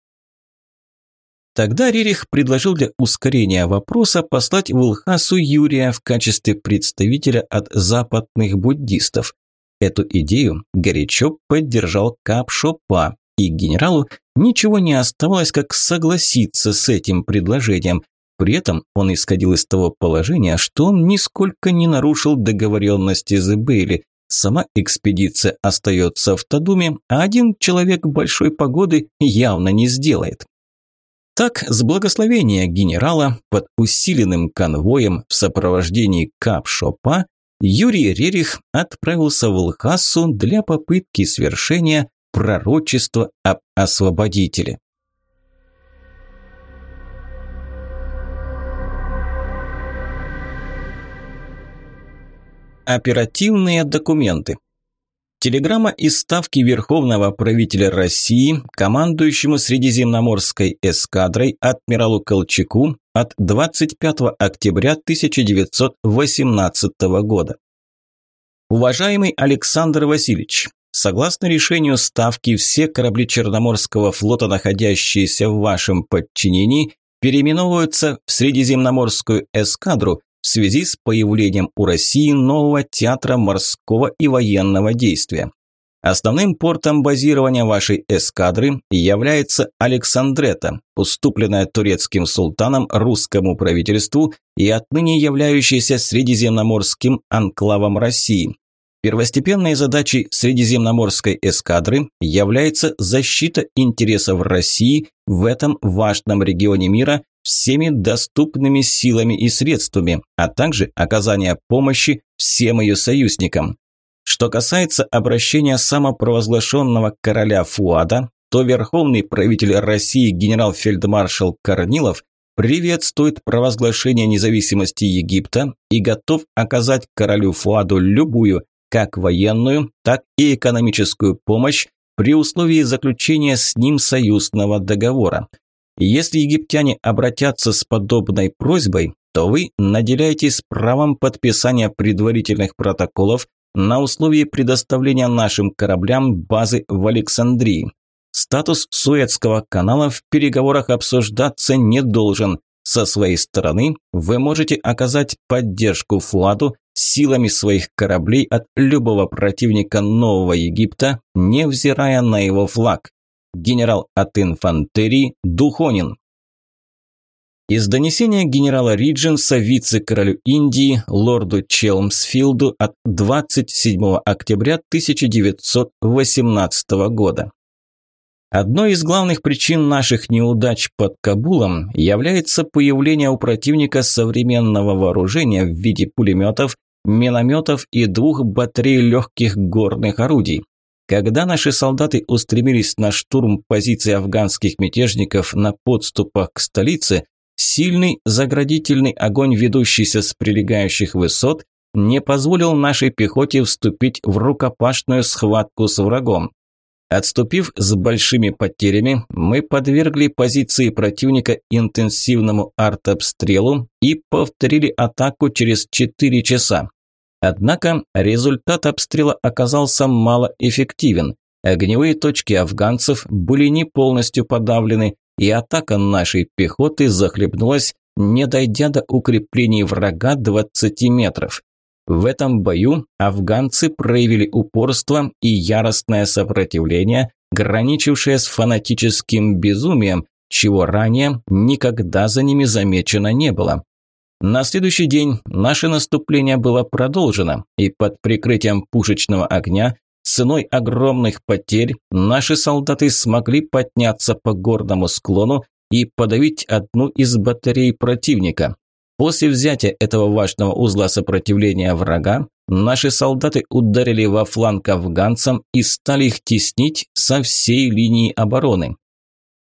Тогда Рерих предложил для ускорения вопроса послать в Улхасу Юрия в качестве представителя от западных буддистов. Эту идею горячо поддержал Капшопа, и генералу ничего не оставалось, как согласиться с этим предложением, При этом он исходил из того положения, что он нисколько не нарушил договоренности с Бейли. Сама экспедиция остается в Тадуме, а один человек большой погоды явно не сделает. Так, с благословения генерала, под усиленным конвоем в сопровождении Капшопа, Юрий Рерих отправился в Лхасу для попытки свершения пророчества об освободителе. Оперативные документы. Телеграмма из ставки Верховного правителя России, командующему Средиземноморской эскадрой адмиралу Колчаку от 25 октября 1918 года. Уважаемый Александр Васильевич, согласно решению ставки, все корабли Черноморского флота, находящиеся в вашем подчинении, переименовываются в Средиземноморскую эскадру в связи с появлением у России нового театра морского и военного действия. Основным портом базирования вашей эскадры является Александрета, уступленная турецким султаном русскому правительству и отныне являющаяся средиземноморским анклавом России. Первостепенной задачей Средиземноморской эскадры является защита интересов России в этом важном регионе мира всеми доступными силами и средствами, а также оказание помощи всем ее союзникам. Что касается обращения самопровозглашенного короля Фуада, то верховный правитель России генерал-фельдмаршал Корнилов приветствует провозглашение независимости Египта и готов оказать королю Фуаду любую, как военную, так и экономическую помощь при условии заключения с ним союзного договора. Если египтяне обратятся с подобной просьбой, то вы наделяетесь правом подписания предварительных протоколов на условии предоставления нашим кораблям базы в Александрии. Статус Суэцкого канала в переговорах обсуждаться не должен. Со своей стороны вы можете оказать поддержку Фуаду силами своих кораблей от любого противника Нового Египта, невзирая на его флаг. Генерал от инфантерии Духонин. Из донесения генерала Ридженса вице-королю Индии лорду Челмсфилду от 27 октября 1918 года. Одной из главных причин наших неудач под Кабулом является появление у противника современного вооружения в виде пулеметов, минометов и двух батарей легких горных орудий. Когда наши солдаты устремились на штурм позиций афганских мятежников на подступах к столице, сильный заградительный огонь, ведущийся с прилегающих высот, не позволил нашей пехоте вступить в рукопашную схватку с врагом. Отступив с большими потерями, мы подвергли позиции противника интенсивному артобстрелу и повторили атаку через 4 часа. Однако результат обстрела оказался малоэффективен. Огневые точки афганцев были не полностью подавлены, и атака нашей пехоты захлебнулась, не дойдя до укреплений врага 20 метров. В этом бою афганцы проявили упорство и яростное сопротивление, граничившее с фанатическим безумием, чего ранее никогда за ними замечено не было. На следующий день наше наступление было продолжено, и под прикрытием пушечного огня, ценой огромных потерь, наши солдаты смогли подняться по горному склону и подавить одну из батарей противника. После взятия этого важного узла сопротивления врага, наши солдаты ударили во фланг афганцам и стали их теснить со всей линии обороны.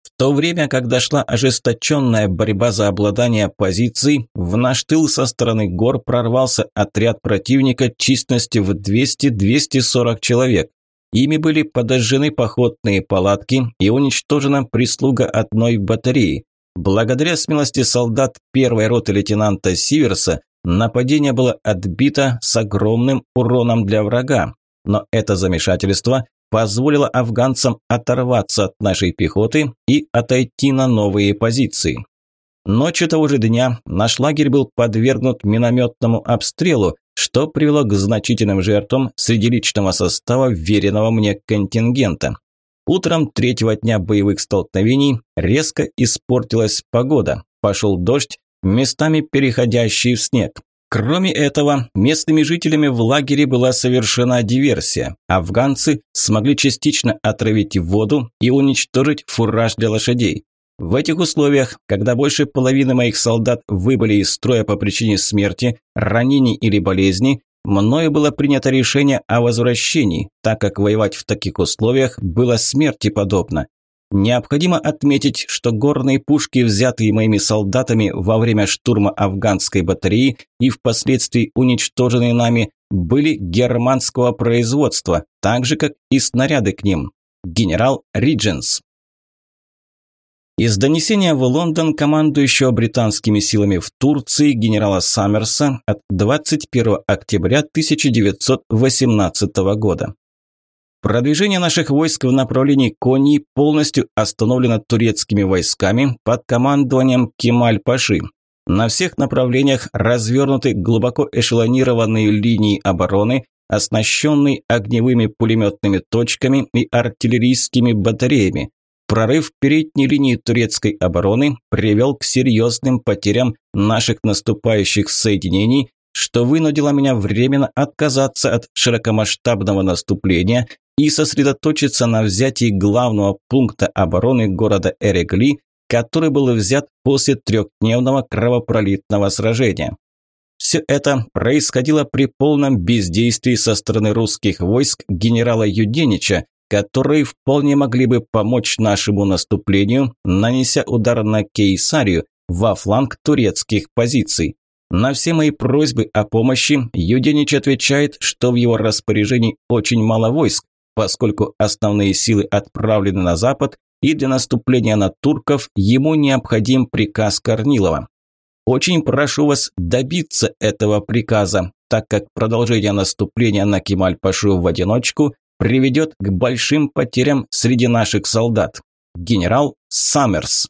В то время, когда шла ожесточенная борьба за обладание позиций, в наш тыл со стороны гор прорвался отряд противника численностью в 200-240 человек. Ими были подожжены походные палатки и уничтожена прислуга одной батареи. Благодаря смелости солдат первой роты лейтенанта Сиверса нападение было отбито с огромным уроном для врага. Но это замешательство позволило афганцам оторваться от нашей пехоты и отойти на новые позиции. Ночью того же дня наш лагерь был подвергнут минометному обстрелу, что привело к значительным жертвам среди личного состава веренного мне контингента. Утром третьего дня боевых столкновений резко испортилась погода. Пошел дождь, местами переходящий в снег. Кроме этого, местными жителями в лагере была совершена диверсия. Афганцы смогли частично отравить воду и уничтожить фураж для лошадей. В этих условиях, когда больше половины моих солдат выбыли из строя по причине смерти, ранений или болезни, мною было принято решение о возвращении, так как воевать в таких условиях было смерти подобно. Необходимо отметить, что горные пушки, взятые моими солдатами во время штурма афганской батареи и впоследствии уничтоженные нами, были германского производства, так же, как и снаряды к ним. Генерал Ридженс. Из донесения в Лондон командующего британскими силами в Турции генерала Саммерса от 21 октября 1918 года. Продвижение наших войск в направлении Кони полностью остановлено турецкими войсками под командованием Кемаль-Паши. На всех направлениях развернуты глубоко эшелонированные линии обороны, оснащенные огневыми пулеметными точками и артиллерийскими батареями. Прорыв передней линии турецкой обороны привел к серьезным потерям наших наступающих соединений, что вынудило меня временно отказаться от широкомасштабного наступления и сосредоточиться на взятии главного пункта обороны города Эрегли, который был взят после трехдневного кровопролитного сражения. Все это происходило при полном бездействии со стороны русских войск генерала Юденича, которые вполне могли бы помочь нашему наступлению, нанеся удар на Кейсарию во фланг турецких позиций. На все мои просьбы о помощи Юденич отвечает, что в его распоряжении очень мало войск, поскольку основные силы отправлены на запад, и для наступления на турков ему необходим приказ Корнилова. Очень прошу вас добиться этого приказа, так как продолжение наступления на Кемаль-Пашу в одиночку приведет к большим потерям среди наших солдат. Генерал Саммерс